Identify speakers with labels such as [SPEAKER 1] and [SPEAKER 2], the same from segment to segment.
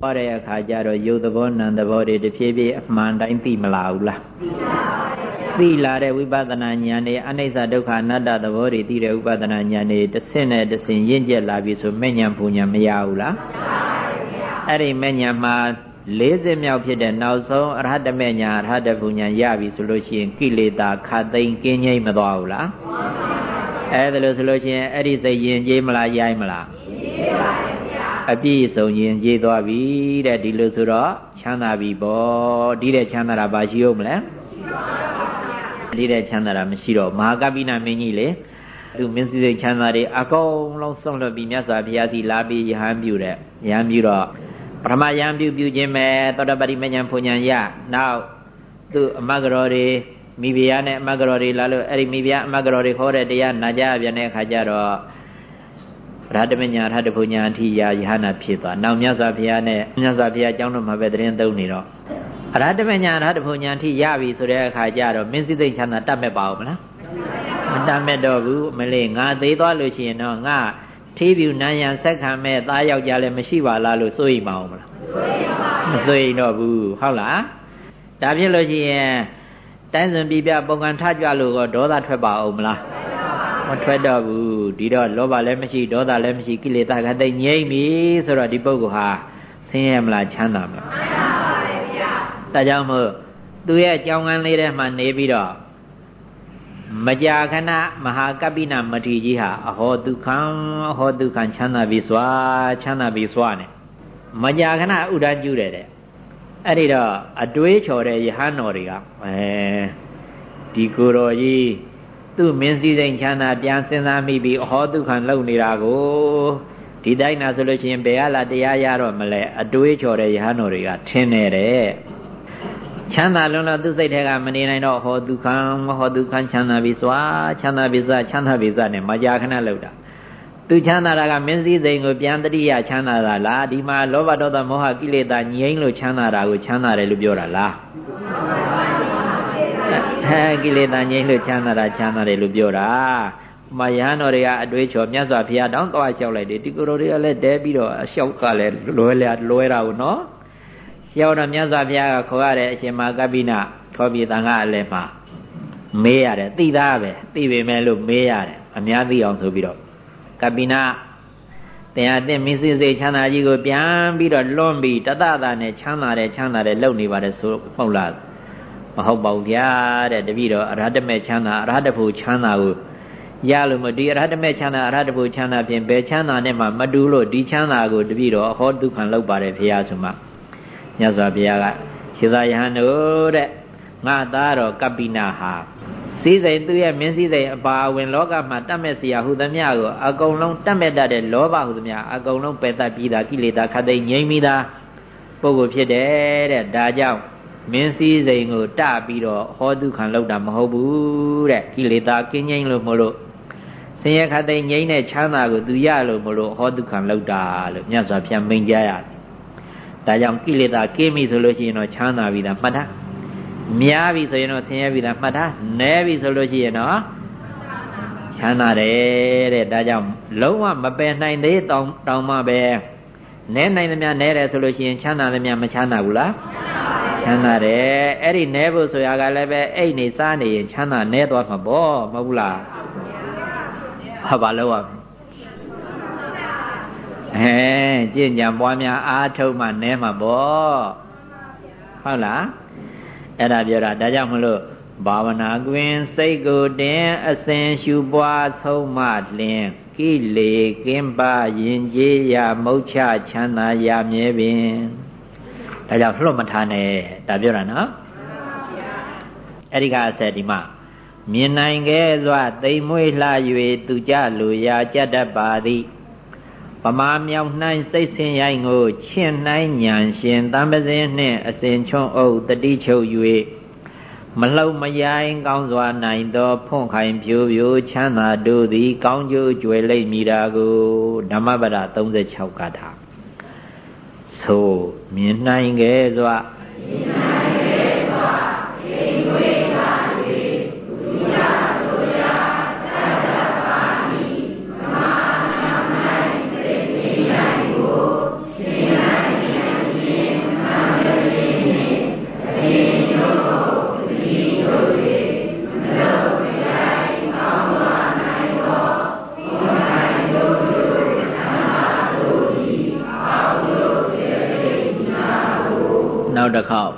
[SPEAKER 1] ဟောတဲ့အခါကျတော့ယုတ်သဘောနံသဘောတွေတဖြည်းဖြည်းအမှန်တိုင်းသိမလားဘူးလားသိပါပါသိလာတဲ့ဝိပဿနာဉာဏ်နဲ့အနိစ္စဒုက္ခအနတ္တသဘောတွေသိတဲ့ဝိပဿနာဉာဏ်တွေတစ်ဆင့်နဲ့တစ်ဆင့်ရင့်ကျက်လာပြီဆိုမဲ့ဉာဏ်ပူဉာဏ်မရဘူးလားအဲ့ဒီမဲ့ဉာဏ်မှာ40မြောက်ဖြစ်တဲ့နောက်ဆုံးအရဟတမေညာအရဟတပူညာရပြီဆိုလို့ရှိရင်ကိလေသာခတ်သိမ်းကင်းငြိမ့်မသွားဘူးလားအဲ့ဒါလို့ဆိုလို့ရှိရင်အဲ့ဒီစိတ်ယဉ်ကျေးမလားရိုင်းမလားယဉ်ကျေးပါ အပြည့်စုံယဉ်ကျေးသွားပြီတဲ့ဒီလိုဆိုတော့ချမ်းသာပြီပေါ့ဒီတဲ့ချမ်းသာတာဘာရှိဦးမလဲဒီတဲ့ချမ်းသာတာမရှိတော့မဟာကပိနာမင်းကြီးလေသူမင်းစည်းစိတ်ချမ်းသာတွေအကုန်လုံးဆုံးလွတ်ပြီးမြတ်စွာဘုရားစီလာပြီးယဟန်ပြုတဲ့ယဟန်ပြုတော့ပထမယဟန်ပြုပြုခြင်းပဲသောတပတိမဉ္ဇဉ်ဖွဉ္ဇဉ်ရနောက်သူအမတ်ကတော်တွေမိဖုရားနဲ့အမတ်ကတော်တွေလာလို့အဲ့ဒီမိဖုရားအမတ်ကတော်တွေခေါ်တဲ့တရားနာကြပြန်တဲ့အခါကျတော့ ရဟတမညာရဟတဘုညာအထိရာယဟနာဖြစ်သွားနောက်မြတ်စွာဘုရားနဲ့မြတ်စွာဘုရားအကြောင်းတော်မှာပဲတရင်သုံးနေတော့ရဟတမညာရဟတဘုညာအထိရပြီဆိုတဲ့အခါကျတော့မင်းစိသိချမ်းသာတတ်မဲ့ပါဦးမလားမတတ်မဲ့တော့ဘူးမလေးငါသေးသွားလို့ရှိရင်တော့ငါထေးပြူနန်းရံဆက်ခံမဲ့သားယောက်ျားလည်းမရှိပါလားလို့စိုးရိမ်ပါဦးမလားမစိုးရိမ်တော့ဘူးဟုတ်လားဒါဖြစ်လို့ရှိရင်တိုင်းစွန်ပြပြပုံကန်ထကြလို့တော့ဒေါသထွက်ပါအောင်မလား မထွက်တော့ဘူးဒီတော့လောဘလည်းမရှိဒေါသလည်းမရှိကိလေသာကတိတ်ငြိမ့်ပြီဆိုတော့ဒီပုဂ္ဂိုလ်ဟာဆင်းရဲမလားချမ်းသာမလားချမ်းသာပါပဲဗျာဒါကြောင့်မို့သူရဲ့အကြောင်းကန်းလေးထဲမှာနေပြီးတော့မကြာခဏမဟာကပိနမထေရကြီးဟာအဟောဒုက္ခံအဟောဒုက္ခံချမ်းသာပြီစွာချမ်းသာပြီစွာနဲ့မကြာခဏဥဒ္ဒကျူးတယ်တဲ့အဲ့ဒီတော့အတွေးချော်တဲ့ယဟန်တော်တွေကအဲဒီကိုယ်တော်ကြီး သူ့မင်းစည်းစိမ်ချမ်းသာပြန်စဉ်းစားမိပြီးအဟောဒုက္ခံလုံနေတာကိုဒီတိုင်းနာဆိုလို့ချင်းဘယ်ဟာလာတရားရတော့မလဲအတွေးချော်တဲ့ယဟန်တော်တွေကထင်းနေတဲ့ချမ်းသာလွန်းလို့သူ့စိတ်ထဲကမနေနိုင်တော့ဟောဒုက္ခံမဟောဒုက္ခံချမ်းသာပြီစွာချမ်းသာပြီစွာချမ်းသာပြီစွာနဲ့မကြာခဏလောက်တာသူချမ်းသာတာကမင်းစည်းစိမ်ကိုပြန်တတိယချမ်းသာတာလားဒီမှာလောဘဒေါသမောဟကိလေသာငြိမ်းလို့ချမ်းသာတာကိုချမ်းသာတယ်လို့ပြောတာလား ဟဲကိလေသာငြိမ်းလို့ချမ်းသာတာချမ်းသာတယ်လို့ပြောတာမယဟန်တော်တွေကအတွေးချော်မြတ်စွာဘုရားတောင်းသွားလျှောက်လိုက်တယ်ဒီကိုယ်တော်တွေကလည်းတဲပြီးတော့အလျှောက်ကလည်းလွယ်လွယ်တာကိုနော်လျှောက်တော့မြတ်စွာဘုရားကခေါ်ရတဲ့အရှင်မာကပိနခေါ်ပြီးတန်ခါအလဲမှာမေးရတယ်သိသားပဲသိပေမဲ့လို့မေးရတယ်အများသိအောင်ဆိုပြီးတော့ကပိနတရားအသင့်မင်းစိစိတ်ချမ်းသာကြီးကိုပြန်ပြီးတော့လွန်ပြီးတတတာနဲ့ချမ်းသာတယ်ချမ်းသာတယ်လုပ်နေပါတယ်ဆိုဟုတ်လား မဟုတ်ပါဘူးဗျာတဲ့တပည့်တော်အရဟတမေချမ်းသာအရဟတဖို့ချမ်းသာကိုရလို့မဒီအရဟတမေချမ်းသာအရဟတဖို့ချမ်းသာဖြင့်ဘယ်ချမ်းသာနဲ့မှမတူလို့ဒီချမ်းသာကိုတပည့်တော်ဟောဒုက္ခံလောက်ပါတယ်ဖေယားဆိုမှမြတ်စွာဘုရားကရှင်သာယဟန်တို့တဲ့ငါသားတော်ကပိနာဟာစည်းစိမ်သူရဲ့မင်းစည်းစိမ်အပါအဝင်လောကမှာတတ်မဲ့စရာဟုသမျှကိုအကုန်လုံးတတ်မဲ့တတ်တဲ့လောဘဟုသမျှအကုန်လုံးပယ်တတ်ပြီးသားကိလေသာခတ်သိမ်းငြိမ်းပြီးသားပုဂ္ဂိုလ်ဖြစ်တယ်တဲ့ဒါကြောင့် မင်းစည်းစိမ်ကိုတပြီးတော့ဟောတုခံလောက်တာမဟုတ်ဘူးတဲ့ကိလေသာကင်းငြိမ်းလို့မလို့ဆင်းရဲခတ်သိမ်းငြိမ်းတဲ့ချမ်းသာကိုသူရလို့မလို့ဟောတုခံလောက်တာလို့မြတ်စွာဘုရားမိန့်ကြရတယ်ဒါကြောင့်ကိလေသာကင်းပြီဆိုလို့ရှိရင်တော့ချမ်းသာပြီလားမှတ်ထားများပြီဆိုရင်တော့ဆင်းရဲပြီလားမှတ်ထားနည်းပြီဆိုလို့ရှိရင်တော့ချမ်းသာတယ်တဲ့ဒါကြောင့်လုံးဝမပယ်နိုင်သေးတောင်တောင်မှပဲနည်းနိုင်သမျှနည်းတယ်ဆိုလို့ရှိရင်ချမ်းသာသမျှမချမ်းသာဘူးလား ချမ်းသာတယ်အဲ့ဒီနည်းဖို့ဆိုရကလည်းပဲအိတ်နေစားနေရင်ချမ်းသာနည်းသွားမှာပေါ့မဟုတ်ဘူးလားဟာဘာလို့ ਆ အဲကြင်ကြံပွားများအားထုတ်မှနဲမှာပေါ့ဟုတ်လားအဲ့ဒါပြောတာဒါကြောင့်မလို့ဘာဝနာကွင်စိတ်ကိုတင်အစဉ်ရှုပွားဆုံးမလင်ကိလေကင်းပါရင်ကျေးရမုတ်ချချမ်းသာရမြဲပင် ဒါကြောင့်လှုပ်မထားနဲ့ဒါပြောတာနော်အဲ့ဒီကအဆက်ဒီမှာမြင်နိုင်ခဲ့စွာတိမ်မွေးလှ၍သူကြလူရာကြတတ်ပါသည်ပမာမြောင်နှိုင်းစိတ်ဆင်းရိုင်းကိုချင့်နှိုင်းညံရှင်တံပစင်းနှင့်အစဉ်ချွန်းအုပ်တတိချုပ်၍မလှုပ်မရိုင်းကောင်းစွာနိုင်သောဖွန့်ခိုင်ဖြိုးဖြိုးချမ်းသာတို့သည် ကောင်းကျိုးကြွယ်လိမ့်မည်တာကိုဓမ္မပဒ36ကထာဆို မြင်နိုင်ခဲ့စွာမြင်နိုင် နောက်တစ်ခေါက်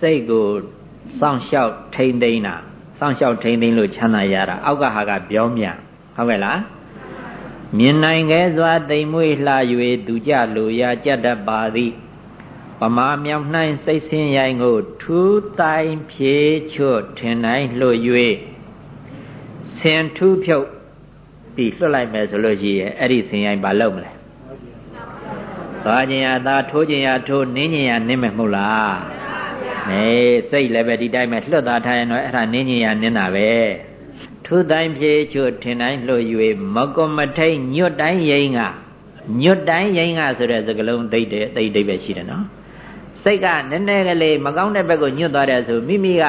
[SPEAKER 1] စိတ်ကိုစောင့်ရှောက်ထိမ့်သိမ်းတာစောင့်ရှောက်ထိမ့်သိမ်းလို့ချမ်းသာရတာအောက်ကဟာကပြောမြန်ဟုတ်ကဲ့လားမြင်နိုင်ခဲစွာတိမ်မွေ့လှ၍ဒူကြလိုရာကြက်တတ်ပါသည်ပမာမြောင်နှိုင်းစိတ်ဆင်းရိုင်ကို ထူးတိုင်ဖြေချွတ်ထင်တိုင်းလှ၍ဆင်ထူးဖြုတ်ပြီးလွတ်လိုက်မယ်ဆိုလို့ရှိရင်အဲ့ဒီဆင်ရိုင်ဘာလုပ်မလဲသွားခြင်းရသာထိုးခြင်းရထိုးနင်းခြင်းရနင်းမယ်မဟုတ်လား နေစိတ်လည်းပဲဒီတိုင်းပဲလွတ်သားထားရင်တော့အဲ့ဒါနင်းခြင်းရနင်းတာပဲထူတိုင်းဖြေချွတ်ထင်တိုင်းလှ၍မကွန်မထိန်ညွတ်တိုင်းရင်ကညွတ်တိုင်းရင်ကဆိုတဲ့စကလုံးသိတဲ့သိတဲ့ပဲရှိတယ်နော်စိတ်ကနည်းနည်းကလေးမကောင်းတဲ့ဘက်ကိုညွတ်သွားတယ်ဆိုမိမိက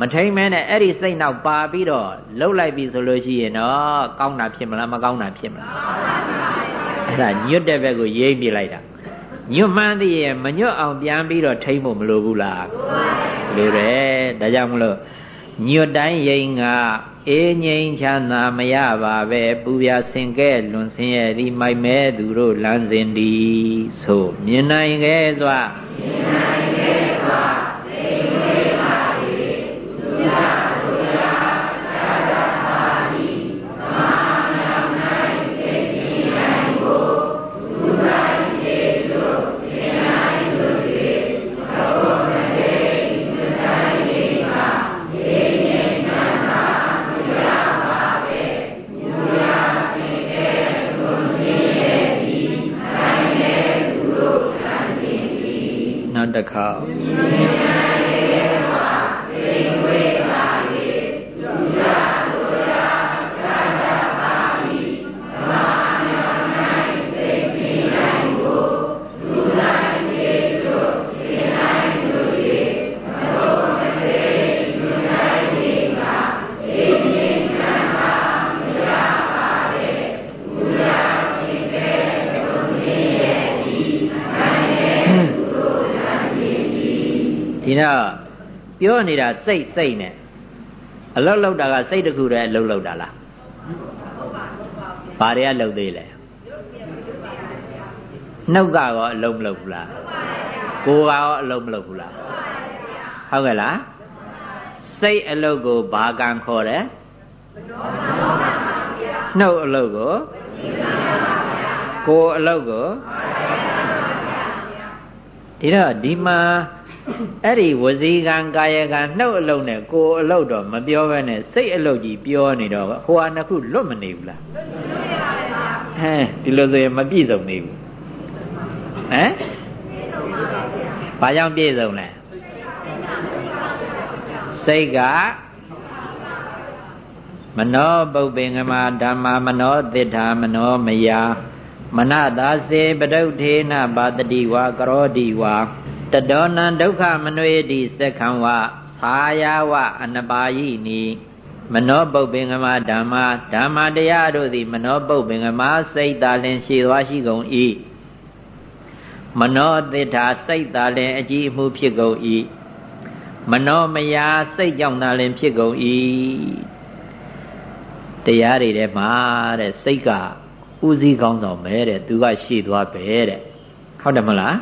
[SPEAKER 1] မထိန်မဲနဲ့အဲ့ဒီစိတ်နောက်ပါပြီးတော့လှုပ်လိုက်ပြီဆိုလို့ရှိရင်တော့ကောင်းတာဖြစ်မလားမကောင်းတာဖြစ်မလားအဲ့ဒါညွတ်တဲ့ဘက်ကိုရိမ့်ပြလိုက်တာ ညွတ်မှန်းသိရင်မညွတ်အောင်ပြန်ပြီးတော့ထိမ့်ဖို့မလိုဘူးလားလိုတယ်ဒါကြောင့်မလို့ညွတ်တိုင်းရိမ့်ကအေးငိမ့်ချမ်းသာမရပါပဲပူပြဆင်ကဲလွန်ဆင်းရဲ့ဒီမိုက်မဲသူတို့လမ်းစဉ်ဒီဆိုမြင်နိုင်ခဲ့စွာမြင်နိုင်ခဲ့စွာသိဝေပါ၏သူရ တ ပြောနေတာစိတ်စိတ်နဲ့အလုတ်လောက်တာကစိတ်တခုတည်းအလုတ်လောက်တာလားဘာတွေကလုတ်သေးလဲနှုတ်ကရောအလုံးမလုပ်ဘူးလားကိုယ်ကရောအလုံးမလုပ်ဘူးလားဟုတ်ကဲ့လားစိတ်အလုပ်ကိုဘာကံခေါ်တယ်နှုတ်အလုပ်ကိုကိုယ်အလုပ်ကိုဒီတော့ဒီမှာ အဲ့ဒီဝစီကံကာယကံနှုတ်အလုံးနဲ့ကိုယ်အလုံးတော့မပြောဘဲနဲ့စိတ်အလုံးကြီးပြောနေတော့ဟိုဟာနှစ်ခုလွတ်မနေဘူးလားဟမ်ဒီလိုဆိုရင်မပြည့်စုံနေဘူးဟမ်ဘာကြောင့်ပြည့်စုံလဲစိတ်ကမနောပုပ္ပင်္ဂမဓမ္မာမနောသစ္ထာမနောမယာမနတာစေပဒုဋ္ဌေနပါတတိဝါကရောတိဝါ တတောနံဒုက္ခမနွေတိစက္ခံဝသာယာဝအနပါယိနိမနောပုပ္ပင်္ဂမဓမ္မာဓမ္မတရားတို့သည်မနောပုပ္ပင်္ဂမစိတ်သာလင်ရှိသွားရှိကုန်၏မနောသစ္စာစိတ်သာလင်အကြည့်အမှုဖြစ်ကုန်၏မနောမယာစိတ်ကြောင့်သာလင်ဖြစ်ကုန်၏တရားတွေထဲမှာတဲ့စိတ်ကဥစည်းကောင်းဆောင်ပဲတဲ့သူကရှေ့သွားပဲတဲ့ဟုတ်တယ်မလား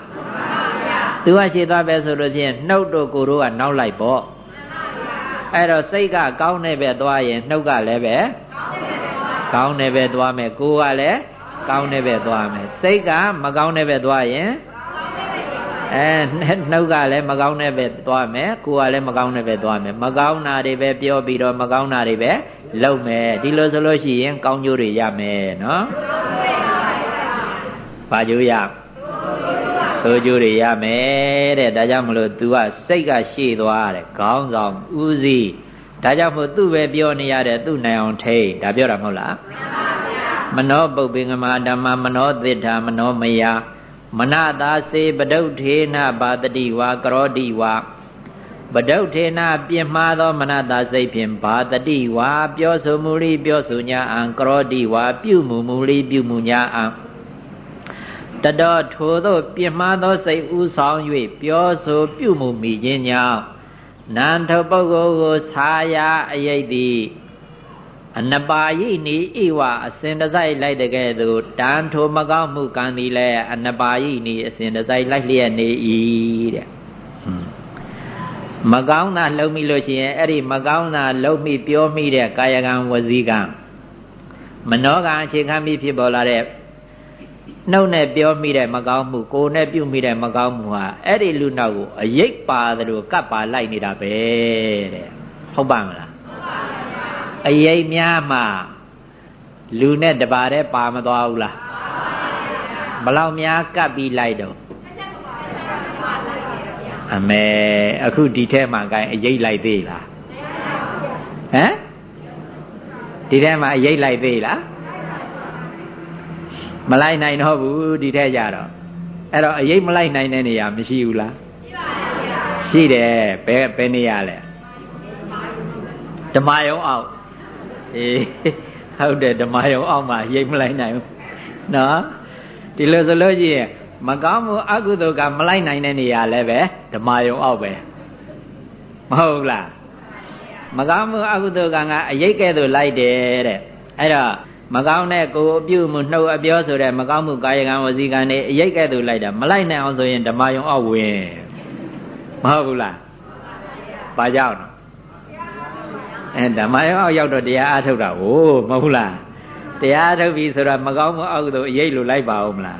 [SPEAKER 1] သူကရှေ့သွားပဲဆိုလို့ချင်းနှုတ်တို့ကိုယ်တို့ကနောက်လိုက်ပေါ့အဲ့တော့စိတ်ကကောင်းတဲ့ဘက်သွားရင်နှုတ်ကလည်းပဲကောင်းတဲ့ဘက်သွားမယ်ကိုယ်ကလည်းကောင်းတဲ့ဘက်သွားမယ်စိတ်ကမကောင်းတဲ့ဘက်သွားရင်အဲနှုတ်ကလည်းမကောင်းတဲ့ဘက်သွားမယ်ကိုယ်ကလည်းမကောင်းတဲ့ဘက်သွားမယ်မကောင်းတာတွေပဲပြောပြီးတော့မကောင်းတာတွေပဲလုပ်မယ်ဒီလိုဆိုလို့ရှိရင်ကောင်းကျိုးတွေရမယ်နော်ဘာကျိုးရ ဆိုကြိုးတွေရမယ်တဲ့ဒါကြောင့်မလို့ तू ကစိတ်ကရှေ့သွားတယ်ခေါင်းဆောင်ဦးစီးဒါကြောင့်မို့သူ့ပဲပြောနေရတယ်သူ့နိုင်အောင်ထိတ်ဒါပြောတာမဟုတ်လားမနောပုပ္ပင်္ဂမဓမ္မမနောသစ္စာမနောမယမနတာစေပဒုထေနဘာတတိဝါကရောတိဝါပဒုထေနပြင်းမှားသောမနတာစိတ်ဖြင့်ဘာတတိဝါပြောဆိုမူလိပြောဆိုညာအံကရောတိဝါပြုမှုမူလိပြုမှုညာအံ တတော်ထိုသောပြင်းမှားသောစိတ်ဥဆောင်၍ပြောဆိုပြုမှုမိခြင်းကြောင့်နန္ထပုဂ္ဂိုလ်ကိုဆာယာအယိတ်သည်အနပါယိနိဣဝအစဉ်တစိုက်လိုက်တကဲ့သို့တန်ထိုမကောင်းမှုကံသည်လည်းအနပါယိနိအစဉ်တစိုက်လိုက်လျက်နေ၏တဲ့မကောင်းတာလှုပ်မိလို့ရှိရင်အဲ့ဒီမကောင်းတာလှုပ်မိပြောမိတဲ့ကာယကံဝစီကံမနောကံအခြေခံပြီးဖြစ်ပေါ်လာတဲ့ နှုတ်နဲ့ပြောမိတဲ့မကောင်းမှုကိုယ်နဲ့ပြုမိတဲ့မကောင်းမှုဟာအဲ့ဒီလူနောက်ကိုအယိတ်ပါတယ်လို့ကပ်ပါလိုက်နေတာပဲတဲ့ဟုတ်ပါမလားအယိတ်များမှလူနဲ့တပါးတည်းပါမသွားဘူးလားဘလောက်များကပ်ပြီးလိုက်တော့အမေအခုဒီထဲမှာကိုင်းအယိတ်လိုက်သေးလားဟမ်ဒီထဲမှာအယိတ်လိုက်သေးလား မလိုက်နိုင်တော့ဘူးဒီထဲကြတော့အဲ့တော့အယိတ်မလိုက်နိုင်တဲ့နေရာမရှိဘူးလားရှိတယ်ဘယ်ဘယ်နေရာလဲဓမ္မယုံအောက်အေးဟုတ်တယ်ဓမ္မယုံအောက်မှာရိပ်မလိုက်နိုင်ဘူးနော်ဒီလိုဆိုလို့ရှိရင်မကောင်းမှုအကုသိုလ်ကမလိုက်နိုင်တဲ့နေရာလည်းပဲဓမ္မယုံအောက်ပဲမဟုတ်လားမကောင်းမှုအကုသိုလ်ကငါအရိတ်ကဲ့သို့လိုက်တယ်တဲ့အဲ့တော့ မကောင်းတဲ့ကိုယ်အပြုမှုနှုတ်အပြောဆိုတဲ့မကောင်းမှုကာယကံဝစီကံတွေအရိတ်ကဲ့သို့လိုက်တာမလိုက်နိုင်အောင်ဆိုရင်ဓမ္မယုံအောက်ဝင်မဟုတ်ဘူးလားပါကြောက်အဲဓမ္မရောအောက်ရောက်တော့တရားအားထုတ်တာဟိုမဟုတ်လားတရားအားထုတ်ပြီဆိုတော့မကောင်းမအောက်သို့အရေးလိုလိုက်ပါဦးမလား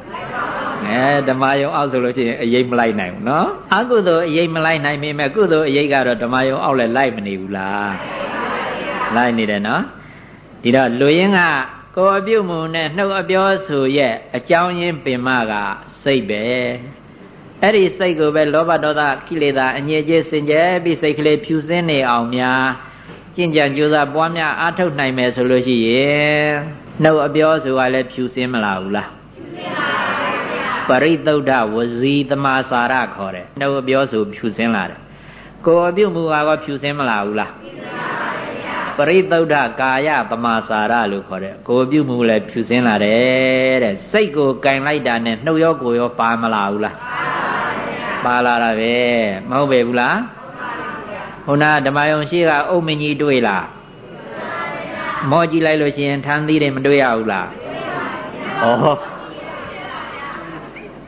[SPEAKER 1] အဲဓမ္မယုံအောက်ဆိုလို့ရှိရင်အရေးမလိုက်နိုင်ဘူးနော်အကုသိုလ်အရေးမလိုက်နိုင်ပေမဲ့ကုသိုလ်အရေးကတော့ဓမ္မယုံအောက်လည်းလိုက်မနေဘူးလားလိုက်နေတယ်နော်ဒီတော့လူရင်းက ကိုယ်အပြုတ်မှုနဲ့နှုတ်အပြောဆိုရဲ့အကြောင်းရင်းပင်မကစိတ်ပဲအဲ့ဒီစိတ်ကိုပဲလောဘဒေါသကိလေသာအငြိအကျေးစင်ကြဲပြီးစိတ်ကလေးဖြူစင်းနေအောင်များကျင့်ကြံကြိုးစားပွားများအားထုတ်နိုင်မယ်ဆိုလို့ရှိရင်နှုတ်အပြောဆိုတာလည်းဖြူစင်းမလာဘူးလားပရိသုဒ္ဓဝစီသမာစာရခေါ်တယ်နှုတ်အပြောဆိုဖြူစင်းလာတယ်ကိုယ်အပြုမှုကတော့ဖြူစင်းမလာဘူးလားပ ရိသုဒ္ဓကာယပမာစာရလို့ခေါ်တယ်ကိုယ်ပြုမှုလည်းဖြူစင်းလာတယ်တဲ့စိတ်ကိုကင်လိုက်တာနဲ့နှုတ်ရောကိုယ်ရောပါမလာဘူးလားပါလာတာပဲမဟုတ်ပဲဘူးလားဟိုနာဓမ္မယုံရှိကအုတ်မင်းကြီးတွေ့လားမောကြည့်လိုက်လို့ရှိရင်ထမ်းသီးတွေမတွေ့ရဘူးလားဩ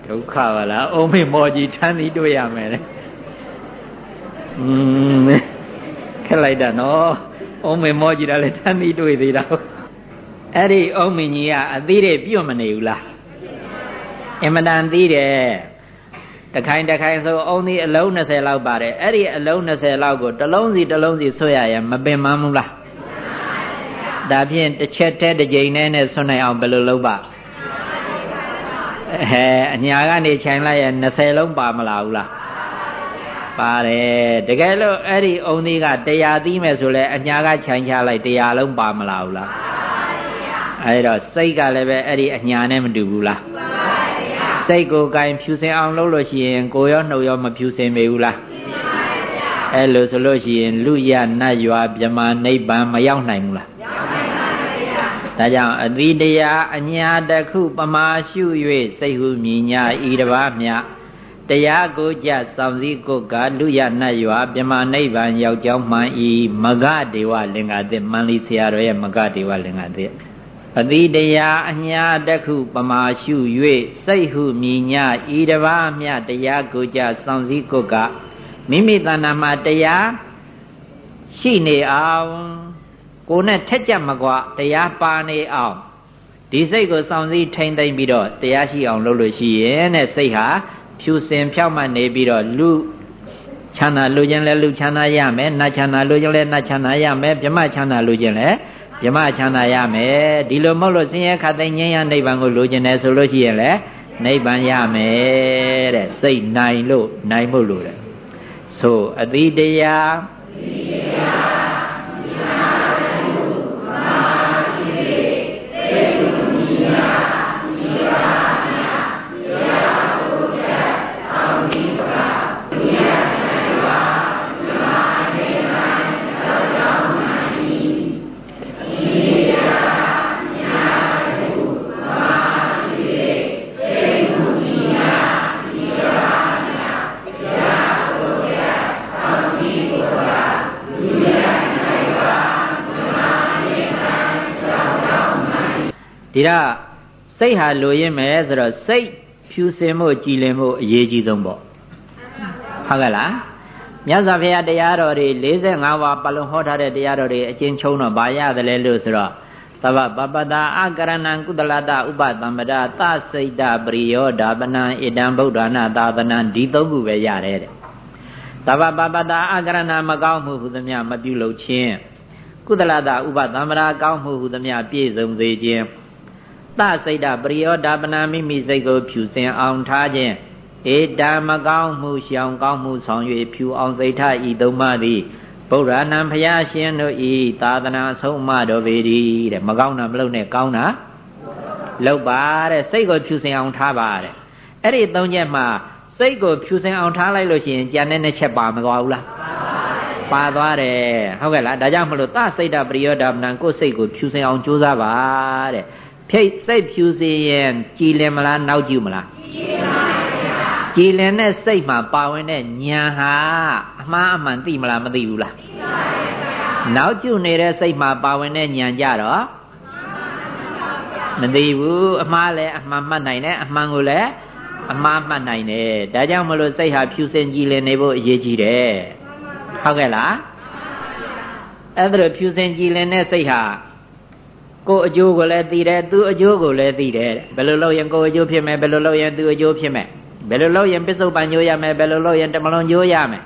[SPEAKER 1] ဒုက္ခပါလားအုံးမေမောကြီးထမ်းသီးတွေ့ရမယ်လေอืมခက်လိုက်တာနော် အုံးမေမောကြီးတာလည်းထမ်းသီးတွေ့သေးတာအဲ့ဒီအုံးမင်းကြီးကအသီးတွေပြုတ်မနေဘူးလားအင်မတန်သီးတယ်တခိုင်တခိုင်ဆိုအုံးသီးအလုံး20လောက်ပါတယ်အဲ့ဒီအလုံး20လောက်ကိုတစ်လုံးစီတစ်လုံးစီဆွရရမပင်မဘူးလားဒါဖြင့်တစ်ချက်တည်းတစ်ကြိမ်နဲ့နဲ့ဆွနိုင်အောင်ဘယ်လိုလုပ်ပါဟဲအညာကနေခြင်လိုက်ရ20လုံးပါမလားဘူးလား ပါတယ်တကယ်လို့အဲ့ဒီအုံသီးကတရားသီးမယ်ဆိုလဲအညာကခြင်ချလိုက်တရားလုံးပါမလားဘူးလားအဲ့တော့စိတ်ကလည်းပဲအဲ့ဒီအညာနဲ့မတူဘူးလားစိတ်ကိုကင်ဖြူစင်အောင်လုပ်လို့ရှိရင်ကိုရောနှုတ်ရောမဖြူစင်ပေဘူးလားအဲ့လိုဆိုလို့ရှိရင်လူရနတ်ရွာမြမနိဗ္ဗာန်မရောက်နိုင်ဘူးလားဒါကြောင့်အသီတရားအညာတခုပမာရှု၍စိတ်ဟုမြညာဤတပါးမြတ ရားကိုကြစောင့်စည်းကိုကလူရနတ်ရွာမြမနိဗ္ဗာန်ရောက်ကြောင်းမှန်ဤမဂဒေဝလင်္ကာသစ်မန္လိဆရာတော်ရဲ့မဂဒေဝလင်္ကာသစ်အတိတရားအညာတခုပမာရှု၍စိတ်ဟုမြညာဤတပါးမြတရားကိုကြစောင့်စည်းကိုကမိမိတဏ္ဍာမှာတရားရှိနေအောင်ကိုနဲ့ထက်ကြမကွာတရားပါနေအောင်ဒီစိတ်ကိုစောင့်စည်းထိမ့်သိမ့်ပြီးတော့တရားရှိအောင်လုပ်လို့ရှိရင်တဲ့စိတ်ဟာ ဖြူစင်ဖြောက်မှတ်နေပြီးတော့လူချမ်းသာလူချင်းလဲလူချမ်းသာရမယ်နတ်ချမ်းသာလူချင်းလဲနတ်ချမ်းသာရမယ်မြမချမ်းသာလူချင်းလဲမြမချမ်းသာရမယ်ဒီလိုမဟုတ်လို့ဆင်းရဲခတ်သိမ်းငြိမ်းရနိဗ္ဗာန်ကိုလိုချင်တယ်ဆိုလို့ရှိရင်လဲနိဗ္ဗာန်ရမယ်တဲ့စိတ်နိုင်လို့နိုင်ဖို့လိုတယ်ဆိုအတိတရားအတိတရား ဒီတော့စိတ်ဟာလိုရင်းမယ်ဆိုတော့စိတ်ဖြူစင်မှုကြည်လင်မှုအရေးကြီးဆုံးပေါ့ဟုတ်ကဲ့လားမြတ်စွာဘုရားတရားတော်တွေ45ပါးပလုံဟောထားတဲ့တရားတော်တွေအကျဉ်းချုံတော့ဘာရတယ်လဲလို့ဆိုတော့သဗ္ဗပပတာအကရဏံကုသလတဥပသမ္ပဒသစိတ်တပရိယောဓာပနံဣဒံဗုဒ္ဓနာသာသနံဒီသုံးခုပဲရတယ်တဲ့သဗ္ဗပပတာအကရဏမကောင်းမှုဟုသမျှမပြုလုပ်ခြင်းကုသလတာဥပသမ္ပရာကောင်းမှုဟုသမျှပြည့်စုံစေခြင်း သစိတ်တပရိယောဓာပနာမိမိစိတ်ကို ဖြူစင်အောင်ထားခြင်းဧတံမကောင်းမှုရှောင်ကောင်းမှုဆောင်၍ဖြူအောင်စိတ်ထဤသုံးပါးသည်ဗုဒ္ဓနာဖရာရှင်တို့ဤသာသနာဆုံးမတော်ပေသည်တဲ့မကောင်းတာမလုပ်နဲ့ကောင်းတာလုပ်ပါတဲ့စိတ်ကိုဖြူစင်အောင်ထားပါတဲ့အဲ့ဒီသုံးချက်မှာစိတ်ကိုဖြူစင်အောင်ထားလိုက်လို့ရှိရင်ကြံတဲ့နှစ်ချက်ပါမသွားဘူးလားပါသွားတယ်ဟုတ်ကဲ့လားဒါကြောင့်မလို့သစိတ်တပရိယောဒမနံကိုယ်စိတ်ကိုဖြူစင်အောင်ကြိုးစားပါတဲ့ ဖိတ်စိတ်ဖြူစေရင်ကြည်လင်မလားနောက်ကျမလားကြည်ပါကြည်လင်တဲ့စိတ်မှာပါဝင်တဲ့ဉာဏ်ဟာအမှားအမှန်သိမလားမသိဘူးလားသိပါရဲ့နောက်ကျနေတဲ့စိတ်မှာပါဝင်တဲ့ဉာဏ်ကြတော့မသိဘူးအမှားလည်းအမှန်မှတ်နိုင်တယ်အမှန်ကိုလည်းအမှားမှတ်နိုင်တယ်ဒါကြောင့်မလို့စိတ်ဟာဖြူစင်ကြည်လင်နေဖို့အရေးကြီးတယ်ဟုတ်ကဲ့လားအဲ့ဒါဖြူစင်ကြည်လင်တဲ့စိတ်ဟာ ကိုယ်အကျိုးကိုလည်းသိတယ်သူအကျိုးကိုလည်းသိတယ်ဘယ်လိုလုပ်ရင်ကိုယ်အကျိုးဖြစ်မယ်ဘယ်လိုလုပ်ရင်သူအကျိုးဖြစ်မယ်ဘယ်လိုလုပ်ရင်ပစ္စုပန်ကျိုးရမယ်ဘယ်လိုလုပ်ရင်တမလွန်ကျိုးရမယ်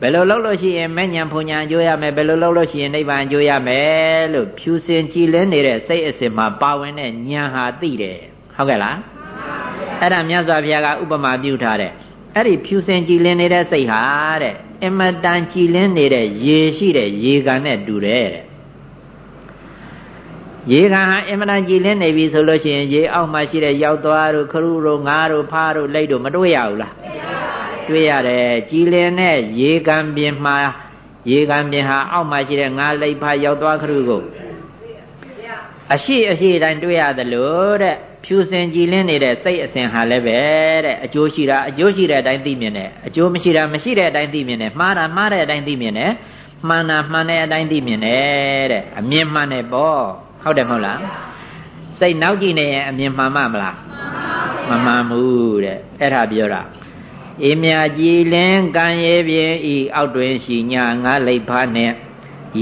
[SPEAKER 1] ဘယ်လိုလုပ်လို့ရှိရင်မဲ့ညာဖုန်ညာကျိုးရမယ်ဘယ်လိုလုပ်လို့ရှိရင်နိဗ္ဗာန်ကျိုးရမယ်လို့ဖြူစင်ကြည်လင်းနေတဲ့စိတ်အစဉ်မှာပါဝင်တဲ့ဉာဏ်ဟာသိတယ်ဟုတ်ကဲ့လားအဲ့ဒါမြတ်စွာဘုရားကဥပမာပြုထားတဲ့အဲ့ဒီဖြူစင်ကြည်လင်းနေတဲ့စိတ်ဟာတဲ့အမတန်ကြည်လင်းနေတဲ့ရေရှိတဲ့ရေကန်နဲ့တူတယ်တဲ့ ရေကန်ဟာအင်မတန်ကြည်လင်းနေပြီဆိုလို့ရှိရင်ရေအောက်မှာရှိတဲ့ရောက်သွားတို့ခရုတို့ငါးတို့ဖားတို့လိတ်တို့မတွေ့ရဘူးလားတွေ့ရတယ်ကြည်လင်တဲ့ရေကန်ပြင်မှာရေကန်ပြင်ဟာအောက်မှာရှိတဲ့ငါးလိတ်ဖားရောက်သွားခရုကိုအရှိအရှိတိုင်းတွေ့ရတယ်လို့တဲ့ဖြူစင်ကြည်လင်းနေတဲ့စိတ်အစဉ်ဟာလည်းပဲတဲ့အကျိုးရှိတာအကျိုးရှိတဲ့အတိုင်းသိမြင်တယ်အကျိုးမရှိတာမရှိတဲ့အတိုင်းသိမြင်တယ်မှားတာမှားတဲ့အတိုင်းသိမြင်တယ်မှန်တာမှန်တဲ့အတိုင်းသိမြင်တယ်တဲ့အမြင်မှန်တယ်ပေါ့ ဟုတ်တယ်မဟုတ်လားစိတ်နောက်ကြည့်နေရင်အမြင်မှန်မှမလားမမှန်ဘူးတဲ့အဲ့ဒါပြောတာအေးမြကြည်လင်းကံရဲပြင်းဤအောက်တွင်ရှိညာငါလိပ်ဖားနှင့်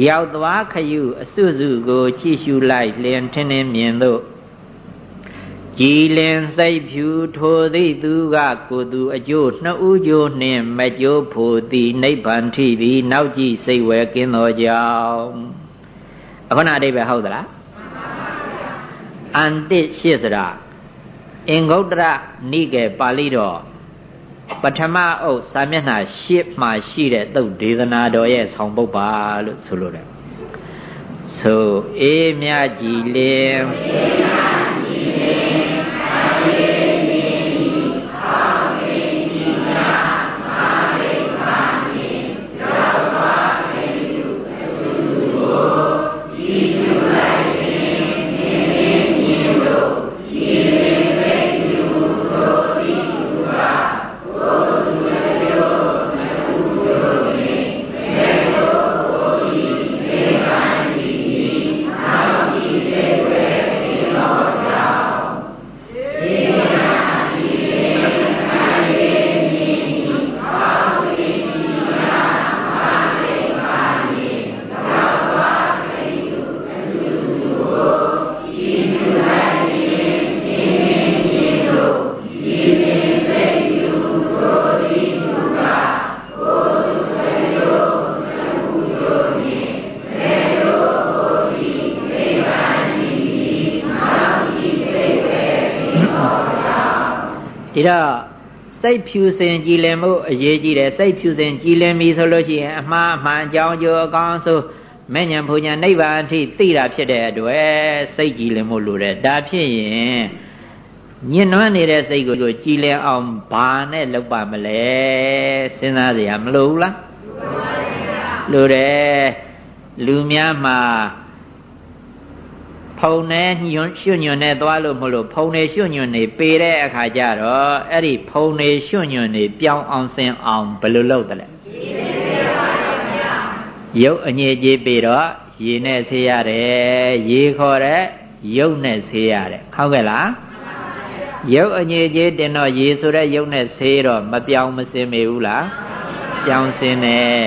[SPEAKER 1] ရောက်သွားခယုအစွစုကိုကြည့်ရှုလိုက်လျင်ထင်းထင်းမြင်သို့ကြည်လင်စိတ်ဖြူထိုသည့်သူကကိုသူအကျိုးနှစ်ဦးကျိုးနှင့်မကျိုးဖို့သည်နိဗ္ဗာန်ထိပြီးနောက်ကြည့်စိတ်ဝဲကင်းသောကြောင့်အခုနအတိပ္ပယ်ဟုတ်သလား အန္တိရှစ်စရာအင်္ဂုတ္တရနိကေပါဠိတော်ပထမအုပ်စာမျက်နှာ8မှာရှိတဲ့သုတ်ဒေသနာတော်ရဲ့ဆောင်းပုဒ်ပါလို့ဆိုလိုတယ်ဆိုအေးမြကြည်လင် တော့စိတ်ဖြူစင်ကြည်လင်မှုအရေးကြီးတယ်စိတ်ဖြူစင်ကြည်လင်ပြီဆိုလို့ရှိရင်အမှားအမှန်အကြောင်းကျိုးအကောင်းဆုံးမဲ့ညာဘုံညာနိဗ္ဗာန်အထိသိတာဖြစ်တဲ့အတွက်စိတ်ကြည်လင်မှုလိုတယ်ဒါဖြစ်ရင်ညင်နွမ်းနေတဲ့စိတ်ကိုကြည်လင်အောင်ဘာနဲ့လုပ်ပါမလဲစဉ်းစားစရာမလိုဘူးလားလိုတယ်လူများမှာဖုံ နဲ့ညွန့်ရွှွညွန့်နဲ့သွားလို့မလို့ဖုံနေရွှွညွန့်နေပေတဲ့အခါကျတော့အဲ့ဒီဖုံနေရွှွညွန့်နေပြောင်းအောင်စင်အောင်ဘယ်လိုလုပ်တယ်လဲရုပ်အညစ်အကြေးပေတော့ရေနဲ့ဆေးရတယ်ရေခေါ်တဲ့ရုပ်နဲ့ဆေးရတယ်ဟုတ်ကဲ့လားရုပ်အငြိကြီးတင်တော့ရေဆိုတဲ့ရုပ်နဲ့ဆေးတော့မပြောင်းမစင်မေဘူးလားပြောင်းစင်တယ်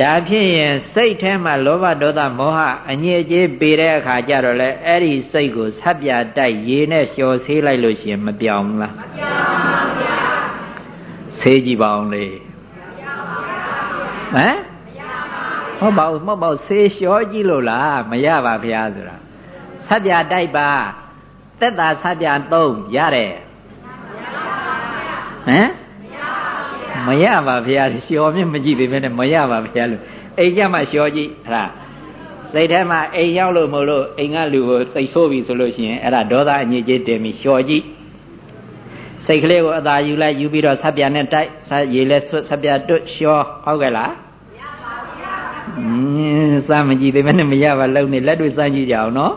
[SPEAKER 1] ဒါဖြစ်ရင်စိတ်ထဲမှာလောဘဒေါသမောဟအညစ်အကြေးပေတဲ့အခါကျတော့လေအဲ့ဒီစိတ်ကိုဆက်ပြတိုက်ရေနဲ့လျှော်ဆေးလိုက်လို့ရှိရင်မပြောင်းဘူးလားမပြောင်းပါဘူးဗျာဆေးကြည့်ပါအောင်လေဟမ်ဟုတ်ပါဘူးမဟုတ်ပါဘူးဆေးလျှော်ကြည့်လို့လားမရပါဗျာဆိုတာဆက်ပြတိုက်ပါတက်တာဆက်ပြသုံးရတယ်ဟမ် မရပါဗျာလျှော်မြင့်မကြည့်သေးပဲနဲ့မရပါဗျာလို့အိမ်ကြမှာလျှော်ကြည့်အဲ့ဒါစိတ်ထဲမှာအိမ်ရောက်လို့မလို့အိမ်ကလူကိုစိတ်ဆိုးပြီဆိုလို့ရှိရင်အဲ့ဒါဒေါသအညစ်အကြေးတင်ပြီးလျှော်ကြည့်စိတ်ကလေးကိုအသာယူလိုက်ယူပြီးတော့ဆက်ပြနဲ့တိုက်ဆက်ရေလဲဆွတ်ဆက်ပြတွတ်လျှော်ဟုတ်ကဲ့လားမရပါဗျာอืมစမ်းမကြည့်သေးပဲနဲ့မရပါလုံးနေလက်တွေ့စမ်းကြည့်ကြအောင်နော်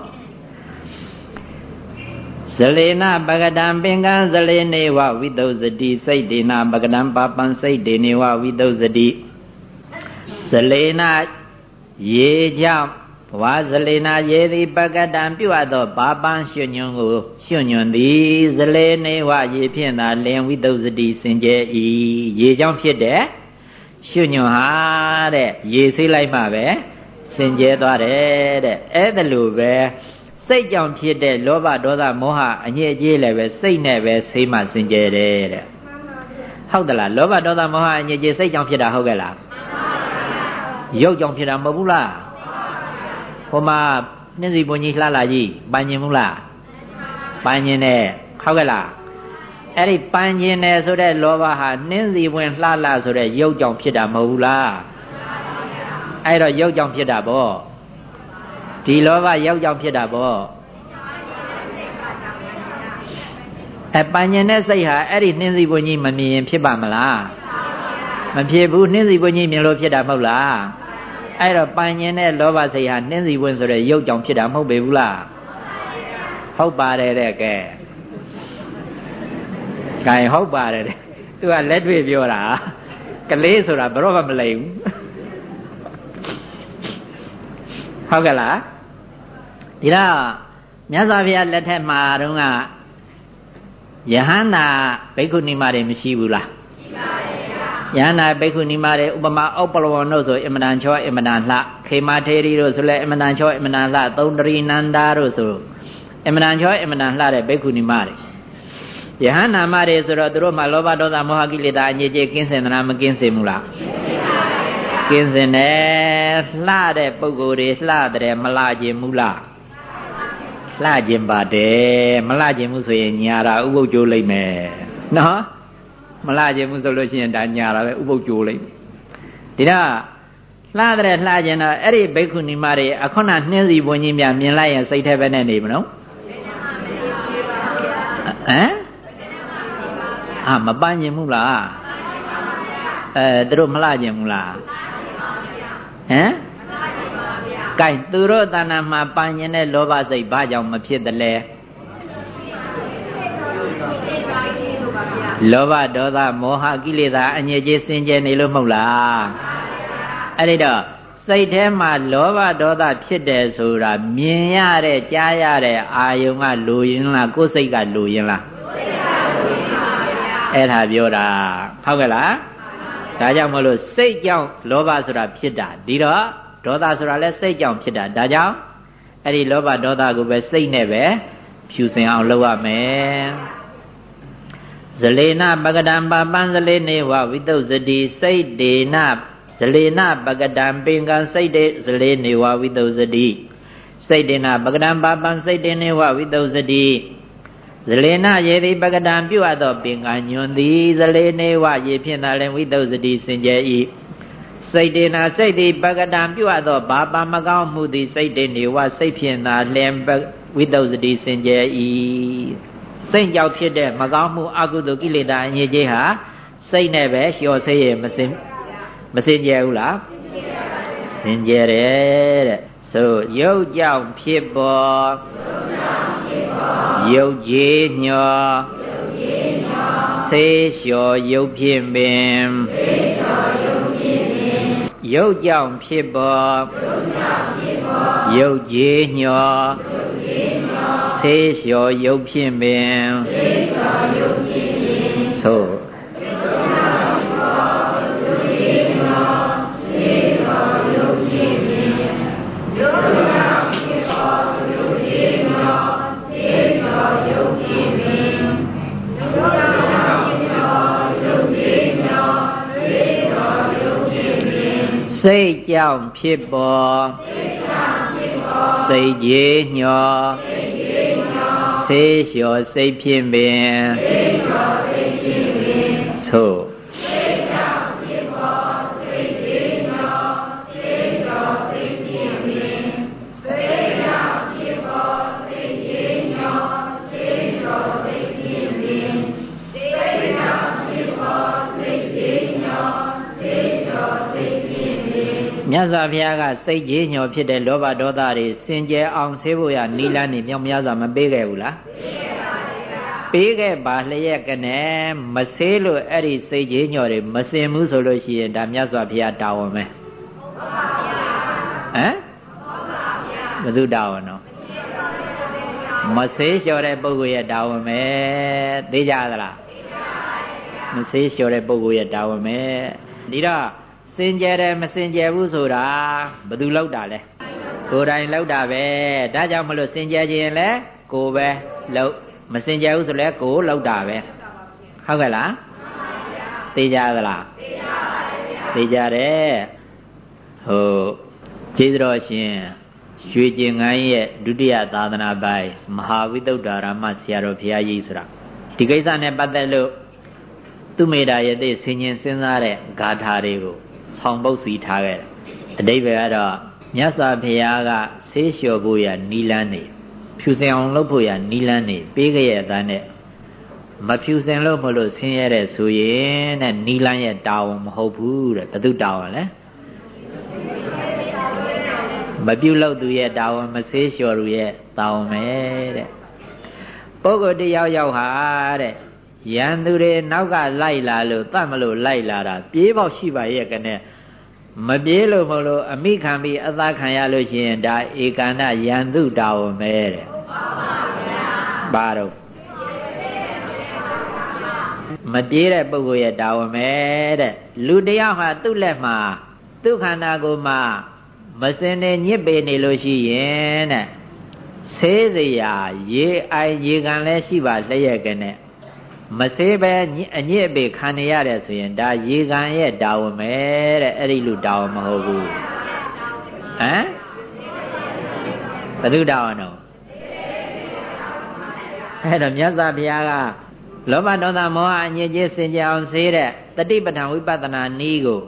[SPEAKER 1] ဇလေနပကတံပင်ကံဇလေနေဝဝိတုဇတိစိတ်ဒေနပကတံပပံစိတ်ဒေနေဝဝိတုဇတိဇလေနရေကြောင့်ဘဝဇလေနာရေသည်ပကတံပြုအပ်သောဘာပန်းရွှွညွန်ကိုရွှွညွန်သည်ဇလေနေဝရေဖြင့်သာလင်ဝိတုဇတိစင်ကြဲ၏ရေကြောင့်ဖြစ်တဲ့ရွှွညွန်ဟာတဲ့ရေဆေးလိုက်မှပဲစင်ကြဲသွားတယ်တဲ့အဲ့ဒါလိုပဲ စိတ်ကြောင့်ဖြစ်တဲ့လောဘဒေါသမောဟအညစ်အကြေးလည်းပဲစိတ်နဲ့ပဲဆေးမှစင်ကြယ်တယ်တဲ့ဟုတ်သလားလောဘဒေါသမောဟအညစ်အကြေးစိတ်ကြောင့်ဖြစ်တာဟုတ်ကဲ့လားရုပ်ကြောင့်ဖြစ်တာမဟုတ်ဘူးလားဟိုမှာနှင်းစီပွန်ကြီးလှလာကြီးပန်းကျင်ဘူးလားပန်းကျင်တယ်ဟုတ်ကဲ့လားအဲ့ဒီပန်းကျင်တယ်ဆိုတဲ့လောဘဟာနှင်းစီပွန်လှလာဆိုတဲ့ရုပ်ကြောင့်ဖြစ်တာမဟုတ်ဘူးလားအဲ့တော့ရုပ်ကြောင့်ဖြစ်တာပေါ့ ဒီလောဘရောက်ကြောင်ဖြစ်တာပေါ့အပညာနဲ့စိတ်ဟာအဲ့ဒီနှင်းစီဘုံကြီးမမြင်ရင်ဖြစ်ပါမလားမဖြစ်ဘူးနှင်းစီဘုံကြီးမြင်လို့ဖြစ်တာမဟုတ်လားအဲ့တော့ပညာနဲ့လောဘစိတ်ဟာနှင်းစီဘုံဆိုတဲ့ရုပ်ကြောင်ဖြစ်တာမဟုတ်ပေဘူးလားဟုတ်ပါတယ်တဲ့ကဲ။ခိုင်ဟုတ်ပါတယ်တဲ့။ तू ကလက်တွေ့ပြောတာကလေးဆိုတာဘရော့မလိမ့်ဘူး။ဟုတ်ကဲ့လား။ ဒီတော့မြတ်စွာဘုရားလက်ထက်မှာတုန်းကယဟန္တာဘိက္ခုနီမတွေမရှိဘူးလားရှိပါတယ်ဗျာယဟန္တာဘိက္ခုနီမတွေဥပမာဩပလဝဏတို့ဆိုအင်မတန်ချောအင်မတန်လှခေမထေရီတို့ဆိုလည်းအင်မတန်ချောအင်မတန်လှသုံးတရီနန္ဒာတို့ဆိုအင်မတန်ချောအင်မတန်လှတဲ့ဘိက္ခုနီမတွေယဟန္တာမတွေဆိုတော့သူတို့မှာလောဘဒေါသမောဟကိလေသာအငြိကျေကင်းစင်သလားမကင်းစင်ဘူးလားကင်းစင်တယ်လှတဲ့ပုဂ္ဂိုလ်တွေလှတယ်မလှခြင်းမူလား လှခြင်းပါတယ်မလှခြင်းမှုဆိုရင်ညာတာဥပုပ်ကျိုးလိုက်မယ်နော်မလှခြင်းမှုဆိုလို့ရှိရင်ဒါညာတာပဲဥပုပ်ကျိုးလိုက်ဒီတော့လှတဲ့လှခြင်းတော့အဲ့ဒီဘိက္ခုနီမတွေအခုနနှင်းစီဘုံကြီးများမြင်လိုက်ရင်စိတ်ထဲပဲနဲ့နေမလို့ဟမ်အာမပန်းခြင်းမှုလားအဲသူတို့မလှခြင်းမှုလားဟမ် ကဲသူတို့တဏ္ဍာမှာပញ្ញတဲ့လောဘစိတ်ဘာကြောင့်မဖြစ်တယ်လဲလောဘဒေါသမောဟကိလေသာအငြိကြီးစင်ကြယ်နေလို့မဟုတ်လားအဲ့ဒီတော့စိတ်ထဲမှာလောဘဒေါသဖြစ်တယ်ဆိုတာမြင်ရတဲ့ကြားရတဲ့အာယုံကလူရင်လားကိုယ်စိတ်ကလူရင်လားအဲ့ဒါပြောတာဟုတ်ကဲ့လားဒါကြောင့်မလို့စိတ်ကြောင့်လောဘဆိုတာဖြစ်တာဒီတော့ ဒေါသဆိုတာလည်းစိတ်ကြောင့်ဖြစ်တာဒါကြောင့်အဲ့ဒီလောဘဒေါသကိုပဲစိတ်နဲ့ပဲဖြူစင်အောင်လုပ်ရမယ်ဇလေနပကတံပပံဇလေနေဝဝိတုဇတိစိတ်ဒေနဇလေနပကတံပင်ကံစိတ်တေဇလေနေဝဝိတုဇတိစိတ်ဒေနပကတံပပံစိတ်တေနေဝဝိတုဇတိဇလေနရေတိပကတံပြုအပ်သောပင်ကံညွန်သည်ဇလေနေဝရေဖြင့်သာလင်ဝိတုဇတိစင်ကြယ်၏ စိတ်တေနာစိတ်သည်ပကတံပြုအပ်သောဘာပါမကောင်းမှုသည်စိတ်တေနေဝစိတ်ဖြင့်သာလင်ဝိတုဇတိစင်ကြယ်၏စိတ်ကြောင့်ဖြစ်တဲ့မကောင်းမှုအကုသိုလ်ကိလေသာအငြိကြီးဟာစိတ်နဲ့ပဲလျှော်ဆေးရမစင်မစင်ကြယ်ဘူးလားစင်ကြယ်တယ်တဲ့ဆိုရုပ်ကြောင့်ဖြစ်ပေါ်ရုပ်ကြီးညောဆေးလျှော်ရုပ်ဖြင့်ပင် ရုပ်ကြောင့်ဖြစ်ပေါ်ရုပ်ကြည်ညောဆေးလျှော်ရုပ်ဖြင့်ပင် ကြောင့်ဖြစ်ပေါ်စိတ်ကြီးညောဆေးလျှော်စိတ်ဖြင့်ပင်သို့ စွာဘုရားကစိတ်ကြီးညောဖြစ်တဲ့လောဘဒေါသတွေစင်ကြယ်အောင်ဆေးဖို့ရနီလန်းနေမြောက်များစွာမပေးခဲ့ဘူးလားပေးခဲ့ပါလျက်ကနဲ့မဆေးလို့အဲ့ဒီစိတ်ကြီးညောတွေမစင်ဘူးဆိုလို့ရှိရင်ဒါမြတ်စွာဘုရားတာဝန်ပဲဟမ်ဘယ်သူတာဝန်တော့မဆေးလျှော်တဲ့ပုဂ္ဂိုလ်ရဲ့တာဝန်ပဲသိကြသလားမဆေးလျှော်တဲ့ပုဂ္ဂိုလ်ရဲ့တာဝန်ပဲဒီတော့ စင်ကြယ်တယ်မစင်ကြယ်ဘူးဆိုတာဘယ်သူလောက်တာလဲကိုယ်တိုင်လောက်တာပဲဒါကြောင့်မလို့စင်ကြယ်ခြင်းလဲကိုယ်ပဲလောက်မစင်ကြယ်ဘူးဆိုလဲကိုယ်လောက်တာပဲဟုတ်ကဲ့လားသိကြသလားသိကြတယ်ဟိုကျေးဇူးတော်ရှင်ရွှေကျင်ငန်းရဲ့ဒုတိယသာသနာပိုင်မဟာဝိသုဒ္ဓရာမဆရာတော်ဘုရားကြီးဆိုတာဒီကိစ္စနဲ့ပတ်သက်လို့သူမေတာယသိဆင်ញင်စဉ်းစားတဲ့ဂါထာတွေကို ဆောင်ပုတ်စီထားခဲ့တယ်အတိဘယ်ကတော့မြတ်စွာဘုရားကဆေးလျှော်ဖို့ရနီလန်းနေဖြူစင်အောင်လုပ်ဖို့ရနီလန်းနေပေးကြရဲ့အသားနဲ့မဖြူစင်လို့မလို့ဆင်းရဲတဲ့ဆိုရင်တဲ့နီလန်းရဲ့တာဝန်မဟုတ်ဘူးတဲ့ဘယ်သူတာဝန်လဲမပြုတ်လို့သူရဲ့တာဝန်မဆေးလျှော်သူရဲ့တာဝန်ပဲတဲ့ပုဂ္ဂိုလ်တယောက်ယောက်ဟာတဲ့ ရန်သူတွေနောက်ကလိုက်လာလို့တတ်မလို့လိုက်လာတာပြေးပေါက်ရှိပါရဲ့ကနဲ့မပြေးလို့မလို့အမိခံပြီးအသာခံရလို့ရှိရင်ဒါဧကန္တရန်သူတာဝန်ပဲတဲ့ပါတော့မပြေးတဲ့ပုဂ္ဂိုလ်ရဲ့တာဝန်ပဲတဲ့လူတယောက်ဟာသူ့လက်မှာသူ့ခန္ဓာကိုယ်မှာမစင်နေညစ်ပေနေလို့ရှိရင်တဲ့ဆေးစရာရေအိုင်ရေကန်လည်းရှိပါလျက်ကနဲ့ မဆေးပဲအညစ်အပေခံနေရတယ်ဆိုရင်ဒါရေကန်ရဲ့တာဝန်ပဲတဲ့အဲ့ဒီလူတာဝန်မဟုတ်ဘူးဟမ်ဘယ်သူတာဝန်တော့အဲ့တော့မြတ်စွာဘုရားကလောဘဒေါသမောဟအညစ်အကြေးစင်ကြအောင်ဆေးတဲ့တတိပဋ္ဌာန်ဝိပဿနာနည်းကို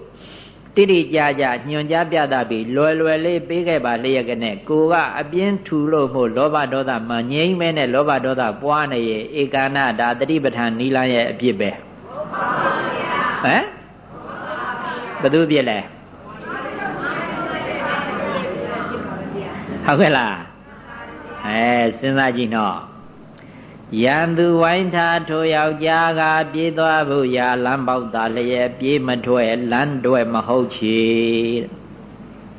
[SPEAKER 1] တိတိကြကြညွန်ကြားပြတာပြီးလွယ်လွယ်လေးပေးခဲ့ပါလျက်ကနဲ့ကိုကအပြင်းထူလို့မို့လောဘဒေါသမငြိမ့်မဲနဲ့လောဘဒေါသပွားနေရဲ့ဧကာဏဒါတတိပဋ္ဌာန်နီလန်းရဲ့အပြစ်ပဲဟမ်ဘယ်သူပြစ်လဲဟုတ်ကဲ့လားအဲစဉ်းစားကြည့်နော် ရန်သူဝိုင်းထားထိုယောက်ျားကပြေးသွားဖို့ရာလမ်းပေါက်သားလျက်ပြေးမထွက်လမ်းတွဲမဟုတ်ချေ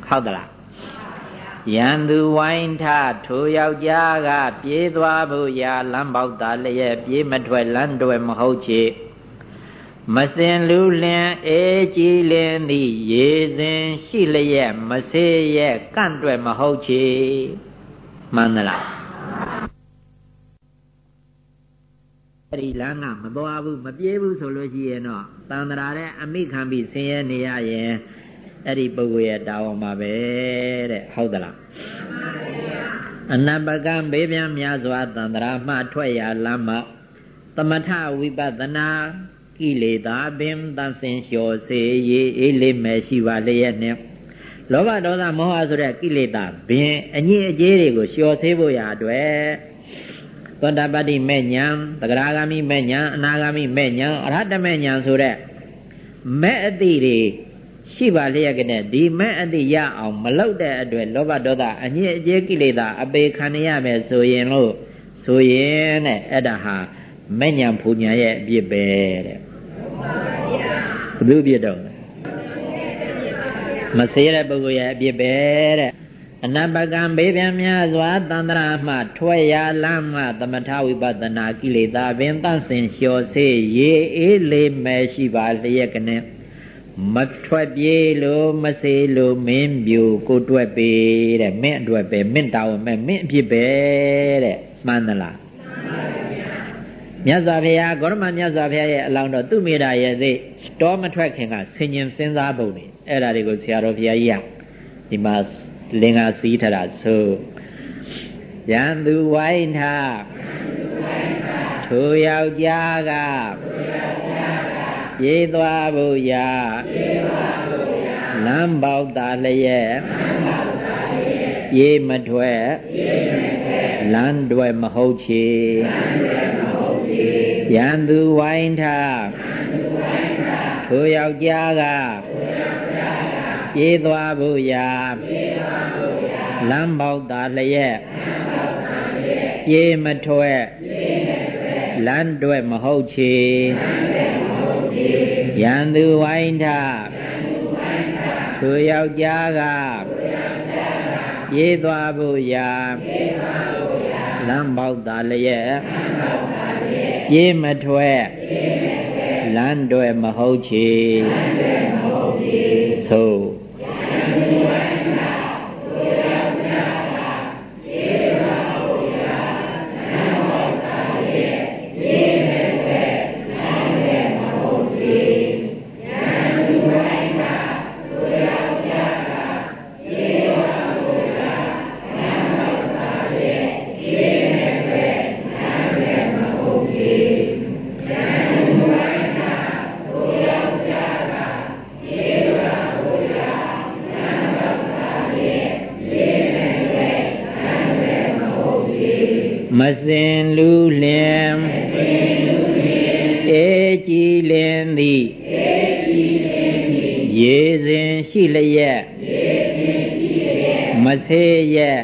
[SPEAKER 1] ဟုတ်သလားရန်သူဝိုင်းထားထိုယောက်ျားကပြေးသွားဖို့ရာလမ်းပေါက်သားလျက်ပြေးမထွက်လမ်းတွဲမဟုတ်ချေမစင်လူလင်အေးကြည်လင်သည်ရေစဉ်ရှိလျက်မဆေးရဲ့ကန့်တွဲမဟုတ်ချေမှန်သလား အဲ့ဒီလမ်းကမသွားဘူးမပြေးဘူးဆိုလို့ရှိရင်တော့တန်တရာတဲ့အမိခံပြီးဆင်းရဲနေရရင်အဲ့ဒီပုဂ္ဂိုလ်ရဲ့တာဝန်ပါပဲတဲ့ဟုတ်သလားအနပကံဘေးပြန်များစွာတန်တရာမှထွက်ရလမ်းမှာသမထဝိပဿနာကိလေသာပင်တန်ဆင်လျှော်စေရေးအေးလေးမဲ့ရှိပါလျက်နဲ့လောဘဒေါသမောဟဆိုတဲ့ကိလေသာပင်အငြိအကျေးတွေကိုလျှော်စေဖို့ရာအတွက် သောတာပတ္တိမဲ့ညာသဂရာဂ ामि မဲ့ညာအနာဂ ामि မဲ့ညာအရဟတမဲ့ညာဆိုတဲ့မဲ့အတိတွေရှိပါလျက်ကနဲ့ဒီမဲ့အတိရအောင်မလောက်တဲ့အတွက်လောဘဒေါသအညစ်အကြေးကိလေသာအပေခံရမယ်ဆိုရင်လို့ဆိုရင်တဲ့အဲ့ဒါဟာမဲ့ညာဖူညာရဲ့အပြစ်ပဲတဲ့ဘုသူပြစ်တော့ဟမဆေးတဲ့ပုဂ္ဂိုလ်ရဲ့အပြစ်ပဲတဲ့ အနပကံဘေးပြန်များစွာတန္တရာမှထွက်ရလမ်းမှသမထဝိပဿနာကိလေသာပင်တန့်စင်လျှော်စေရေအေးလေးမဲ့ရှိပါလျက်ကနေမထွက်ပြေးလို့မစေလို့မင်းပြူကိုတွက်ပေတဲ့မင်းအတွက်ပဲမင်းတောင်းမယ်မင်းအဖြစ်ပဲတဲ့မှန်သလားမြတ်စွာဘုရားဂေါရမမြတ်စွာဘုရားရဲ့အလောင်းတော်သူမိတာရဲ့သိတောမထွက်ခင်ကဆင်ញင်စဉ်းစားပုံနေအဲ့ဒါတွေကိုဆရာတော်ဘုရားကြီးကဒီမှာ လင်္ကာစီးထတာဆိုရန်သူဝိုင်းထားထိုယောက်ျားကပြေးသွားဖို့ရာလမ်းပေါက်တာလျက်ပြေးမထွက်လမ်းတွေမဟုတ်ချေရန်သူဝိုင်းထားထိုယောက်ျားက ပြေးသွားဖို့ရာလမ်းပေါက်တာလျက်ပြေးမထွက်လမ်းတွေမဟုတ်ချေရန်သူဝိုင်းထားသူယောက်ျားကပြေးသွားဖို့ရာလမ်းပေါက်တာလျက်ပြေးမထွက်လမ်းတွေမဟုတ်ချေသို့ လျက်မဆေးရဲ့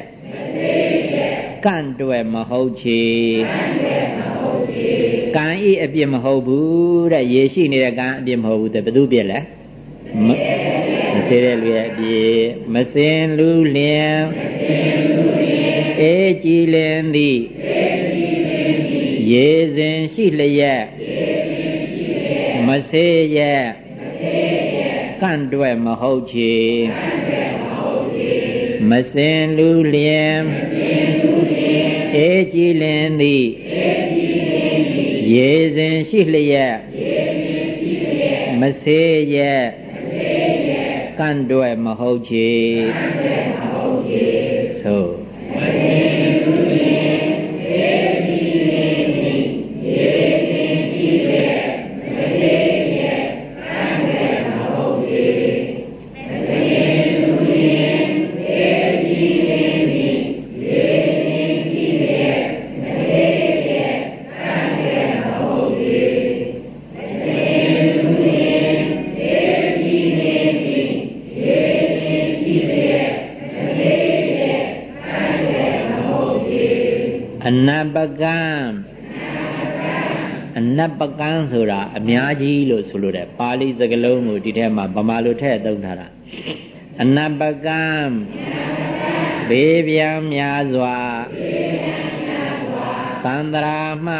[SPEAKER 1] ကန့်တွယ်မဟုတ်ချေကံဤအပြစ်မဟုတ်ဘူးတဲ့ရေရှိနေတဲ့ကံအပြစ်မဟုတ်ဘူးတဲ့ဘယ်သူပြစ်လဲမဆေးတဲ့လူရဲ့အပြစ်မစင်လူလင်အေကြည်လင်သည်ရေစဉ်ရှိလျက်မဆေးရဲ့က န့်တွယ်မဟုတ်ချေမစင်လူလျင်အေကြည်လင်သည်ရေစဉ်ရှိလျက်မဆေးရဲ့ကန့်တွယ်မဟုတ်ချေ ကံအနပကံဆိုတာအများကြီးလို့ဆိုလို့တယ်ပါဠိစကားလုံးကိုဒီထဲမှာဗမာလိုထည့်သုံးထားတာအနပကံဘေးပြားများစွာသန္တရာမှ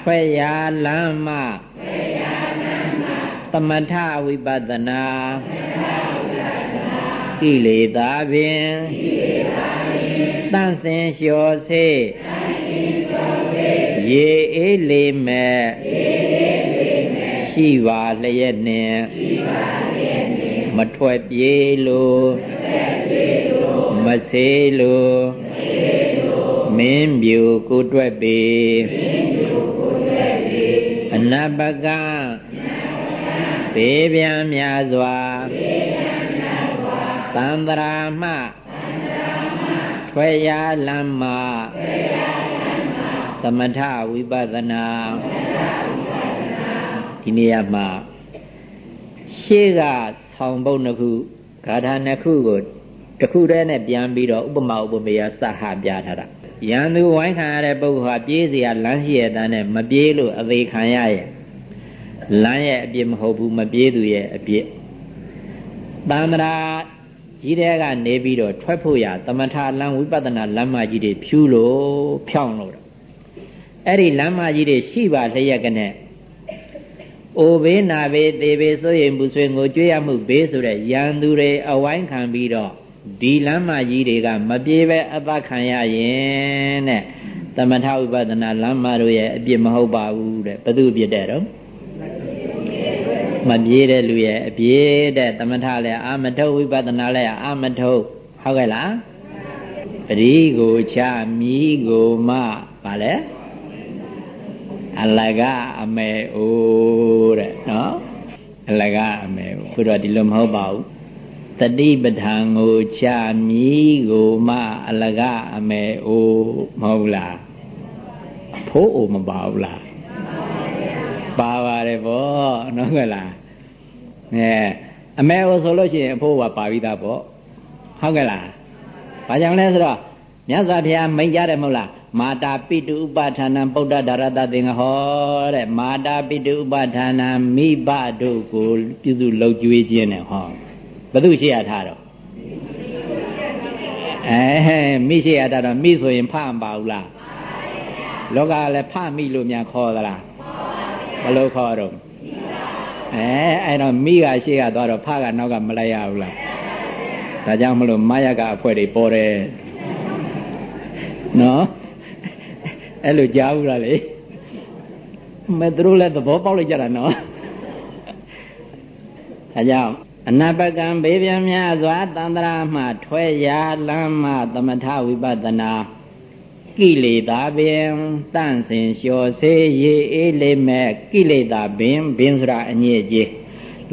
[SPEAKER 1] ထွက်ရာလမ်းမှသမထဝိပဿနာ ကိလေသာဖြင့်တန့်စင်လျှော်စေရေအေးလေးမဲ့ရှိပါလျက်နှင့်မထွက်ပြေးလို့မဆေးလို့မင်းပြူကိုတွက်ပေအနပကဘေးပြန်များစွာသန္တရာမှထွက်ရာလမ်းမှသမထဝိပဿနာဒီနေရာမှာရှေ့ကဆောင်းပုတ်နှစ်ခုဂါထာနှစ်ခုကိုတစ်ခုတည်းနဲ့ပြန်ပြီးတော့ဥပမာဥပမေယစဟပြထားတာရန်သူဝိုင်းခံရတဲ့ပုဂ္ဂိုလ်ဟာပြေးเสียလမ်းရှိရတဲ့နဲ့မပြေးလို့အသေးခံရရဲ့လမ်းရဲ့အပြစ်မဟုတ်ဘူးမပြေးသူရဲ့အပြစ် တန္တရာ ကြီးတဲ့ကနေပြီးတော့ထွက်ဖို့ရသမထလမ်းဝိပဿနာလမ်းမကြီးတွေဖြူးလို့ဖြောင်းလို့အဲ့ဒီလမ်းမကြီးတွေရှိပါလျက်ကနဲ့အိုဘေးနာဘေးသေဘေးဆိုရင်ဘူးဆွေငိုကြွေးရမှုဘေးဆိုတဲ့ရန်သူတွေအဝိုင်းခံပြီးတော့ဒီလမ်းမကြီးတွေကမပြေပဲအသက်ခံရရင်တဲ့သမထဥပဒနာလမ်းမတို့ရဲ့အပြစ်မဟုတ်ပါဘူးတဲ့ဘသူအပြစ်တဲ့တော့ မပြေတဲ့လူရဲ့အပြစ်တဲ့သမထလည်းအာမထုတ်ဝိပဿနာလည်းအာမထုတ်ဟုတ်ကဲ့လားပရိကိုချမိကိုမပါလဲအလကအမေအိုးတဲ့နော်အလကအမေဘုရားဒီလိုမဟုတ်ပါဘူးတတိပဋ္ဌာန်ကိုချမြီးကိုမအလကအမေအိုးမဟုတ်လားဖိုးအိုမပါဘူးလား ပါပါတယ်ဗောနော်ကလားအဲအမေအိုဆိုလို့ရှိရင်အဖိုးကပါပြီးသားဗောဟုတ်ကဲ့လားဘာကြောင့်လဲဆိုတော့မြတ်စွာဘုရားမိန့်ကြတယ်မဟုတ်လားမာတာပိတုဥပဌာဏံပုဒ္ဒဒါရတသင်္ဃဟောတဲ့မာတာပိတုဥပဌာဏံမိဘတို့ကိုပြုစုလှုပ်ကြွေးခြင်းနဲ့ဟောဘု து ရှိရထားတော့အဲမိရှိရတာတော့မိဆိုရင်ဖမပါဘူးလားလောကလည်းဖမိလို့များခေါ်သလား ဘယ်လိုခေါ်တော့အဲအဲ့တော့မိကရှိရသွားတော့ဖကနောက်ကမလိုက်ရဘူးလားဒါကြောင့်မလို့မယကအဖွဲတွေပေါ်တယ်နော်အဲ့လိုကြားဘူးလားလေမဲ့သူတို့လည်းသဘောပေါက်လိုက်ကြတာနော်ဒါကြောင့်အနပကံဘေးပြန်များစွာတန္တရာမှ ထွက်ရာလမ်းမှသမထဝိပဿနာ ကိလေသာပင်တန့်စင်လျှော်စေရေအေးလေးမဲ့ကိလေသာပင်ဘင်းစရာအညစ်အကြေး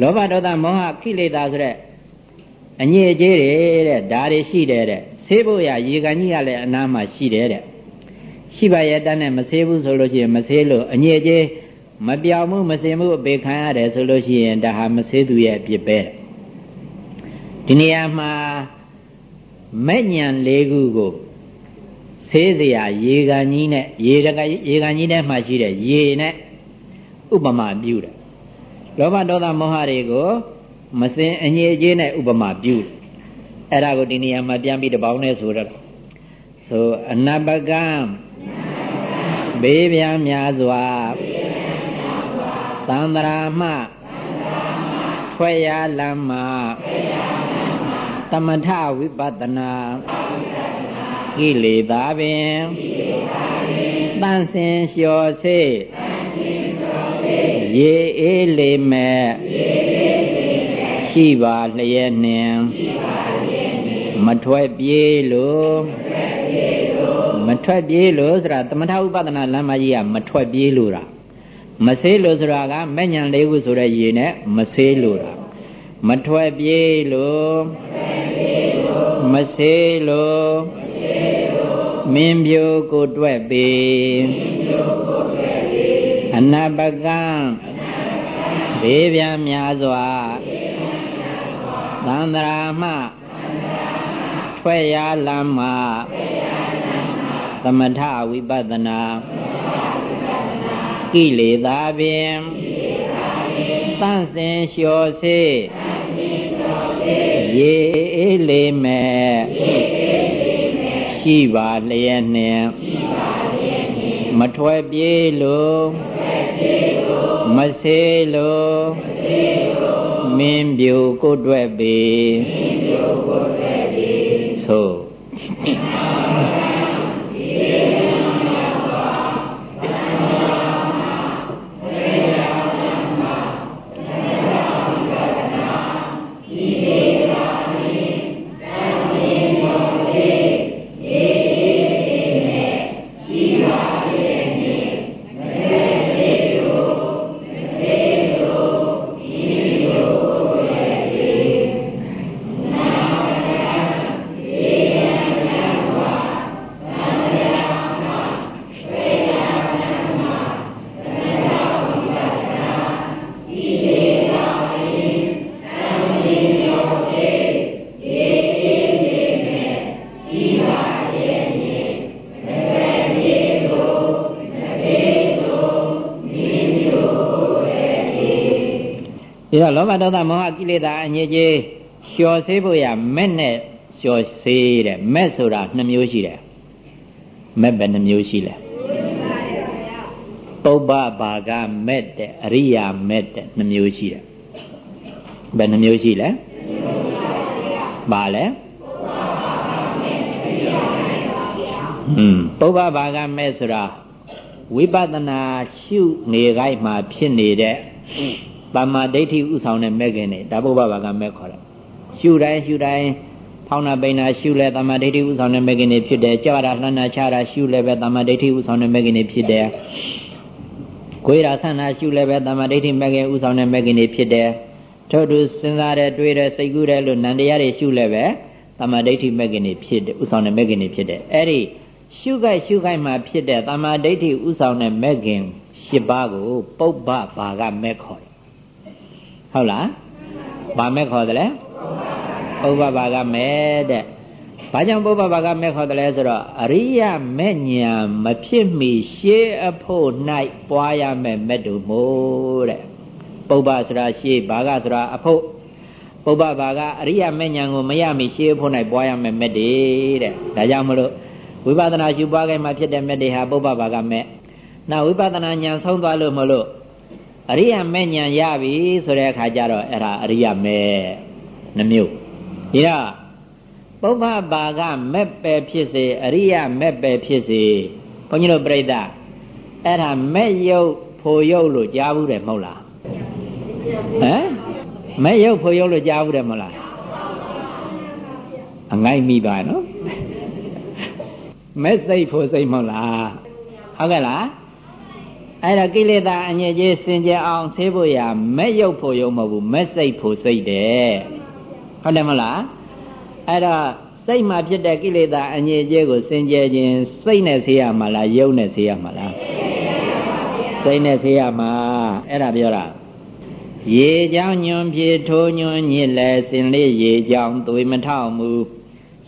[SPEAKER 1] လောဘဒေါသမောဟကိလေသာဆိုတဲ့အညစ်အကြေးတွေတဲ့ဒါတွေရှိတယ်တဲ့ဆေးဖို့ရရေကန်ကြီးကလည်းအနားမှာရှိတယ်တဲ့ရှိပါရဲ့တန်းနဲ့မဆေးဘူးဆိုလို့ရှိရင်မဆေးလို့အညစ်အကြေးမပြောင်းမှုမစင်မှုအပေခံရတယ်ဆိုလို့ရှိရင်ဒါဟာမဆေးသူရဲ့အပြစ်ပဲဒီနေရာမှာမဲ့ညံလေးခုကို ဆေးစရာရေကန်ကြီးနဲ့ရေတကရေကန်ကြီးထဲမှာရှိတဲ့ရေနဲ့ဥပမာပြုတယ်လောဘဒေါသမောဟတွေကိုမစင်အငြိအကျေးနဲ့ဥပမာပြုတယ်အဲ့ဒါကိုဒီနေရာမှာပြန်ပြီးတပေါင်းနဲ့ဆိုတော့ဆိုအနပကံဘေးပြားများစွာသန္တရာမှထွက်ရလမ်းမှသမထဝိပဿနာ ကိလေသာပင်တန်စင်လျှော်စေရေအေးလေမဲ့ရှိပါလျက်နှင့်မထွက်ပြေးလို့မထွက်ပြေးလို့ဆိုတာသမထဥပဒနာလမ်းမကြီးကမထွက်ပြေးလို့တာမဆေးလို့ဆိုတာကမဲ့ညံလေးခုဆိုတဲ့ရေနဲ့မဆေးလို့တာမထွက်ပြေးလို့မဆေးလို့ မင်းပြိုကိုတွက်ပေအနပကံဘေးပြားများစွာသန္တရာမှထွက်ရလမ်းမှသမထဝိပဿနာကိလေသာပင်တန့်စင်လျှော်စေရေအေးလေးမဲ့ ရှိပါလျက်နှင့်မထွက်ပြေးလို့မဆေးလို့မင်းပြူကိုတွက်ပေဆို ဒီတော့လောဘဒေါသမောဟကိလေသာအငြိကြီးဟလျှော်ဆေးဖို့ရမဲ့နဲ့လျှော်ဆေးတဲ့မဲ့ဆိုတာနှမျိုးရှိတယ်မဲ့ပဲနှမျိုးရှိလဲပုပ္ပဘာကမဲ့တဲ့အရိယာမဲ့တဲ့နှမျိုးရှိတယ်ဘယ်နှမျိုးရှိလဲပါလဲอืมပုပ္ပဘာကမဲ့ဆိုတာဝိပဿနာရှုနေခိုင်းမှာဖြစ်နေတဲ့ တမ္မာဒိဋ္ဌိဥဆောင်တဲ့မဲ့ခင်နေဒါပုပ္ပဘာကမဲ့ခေါ်တယ်ရှုတိုင်းရှုတိုင်းဖောင်းနာပိန်နာရှုလဲတမ္မာဒိဋ္ဌိဥဆောင်တဲ့မဲ့ခင်နေဖြစ်တယ်ကြောက်ရလှမ်းနာချတာရှုလဲပဲတမ္မာဒိဋ္ဌိဥဆောင်တဲ့မဲ့ခင်နေဖြစ်တယ်ခွေးရာဆန္ဒရှုလဲပဲတမ္မာဒိဋ္ဌိမဲ့ခင်ဥဆောင်တဲ့မဲ့ခင်နေဖြစ်တယ်ထို့သူစဉ်းစားတဲ့တွေးတဲ့စိတ်ကူးတဲ့လို့နန္တရားတွေရှုလဲပဲတမ္မာဒိဋ္ဌိမဲ့ခင်နေဖြစ်တယ်ဥဆောင်တဲ့မဲ့ခင်နေဖြစ်တယ်အဲ့ဒီရှုခိုက်ရှုခိုက်မှာဖြစ်တဲ့တမ္မာဒိဋ္ဌိဥဆောင်တဲ့မဲ့ခင်၈ပါးကိုပုပ္ပဘာကမဲ့ခေါ်တယ် ဟုတ်လားဘာမဲ့ခေါ်တယ်လဲပုပ္ပဘာကမဲ့တဲ့ဘာကြောင့်ပုပ္ပဘာကမဲ့ခေါ်တယ်လဲဆိုတော့အရိယမဲ့ညာမဖြစ်မီရှေးအဖို့၌ပွားရမယ်မဲ့တို့မို့တဲ့ပုပ္ပဆိုတာရှေးဘာကဆိုတာအဖို့ပုပ္ပဘာကအရိယမဲ့ညာကိုမရမီရှေးအဖို့၌ပွားရမယ်မဲ့တွေတဲ့ဒါကြောင့်မလို့ဝိပဿနာရှုပွားခိုင်းမှဖြစ်တဲ့မဲ့တွေဟာပုပ္ပဘာကမဲ့နောက်ဝိပဿနာဉာဏ်ဆုံးသွားလို့မလို့ အရိယာမဲ့ဉာဏ်ရပြီဆိုတဲ့အခါကျတော့အဲ့ဒါအရိယာမဲ့နှမျိုးဒီတော့ပုဗ္ဗဘာကမဲ့ပဲဖြစ်စေအရိယာမဲ့ပဲဖြစ်စေဘုန်းကြီးတို့ပြိဿအဲ့ဒါမဲ့ယုတ်ဖို့ယုတ်လို့ကြားဘူးတယ်မဟုတ်လားဟမ်မဲ့ယုတ်ဖို့ယုတ်လို့ကြားဘူးတယ်မဟုတ်လားအငိုက်မိပါနော်မဲ့စိတ်ဖို့စိတ်မဟုတ်လားဟုတ်ကဲ့လား အဲ့ဒါကိလေသာအညစ်အကြေးစင်ကြအောင်ဆေးဖို့ရမဲ့ရုပ်ဖို့ရုံမဟုတ်ဘူးမဲ့စိတ်ဖို့စိတ်တယ်ဟုတ်တယ်မလားအဲ့တော့စိတ်မှာဖြစ်တဲ့ကိလေသာအညစ်အကြေးကိုစင်ကြယ်ခြင်းစိတ်နဲ့ဆေးရမှာလားရုပ်နဲ့ဆေးရမှာလားစိတ်နဲ့ဆေးရမှာအဲ့ဒါပြောတာရေကြောင့်ညွန်ပြေထိုးညွန်ညစ်လဲစင်လေးရေကြောင့်သွေမထောက်မူ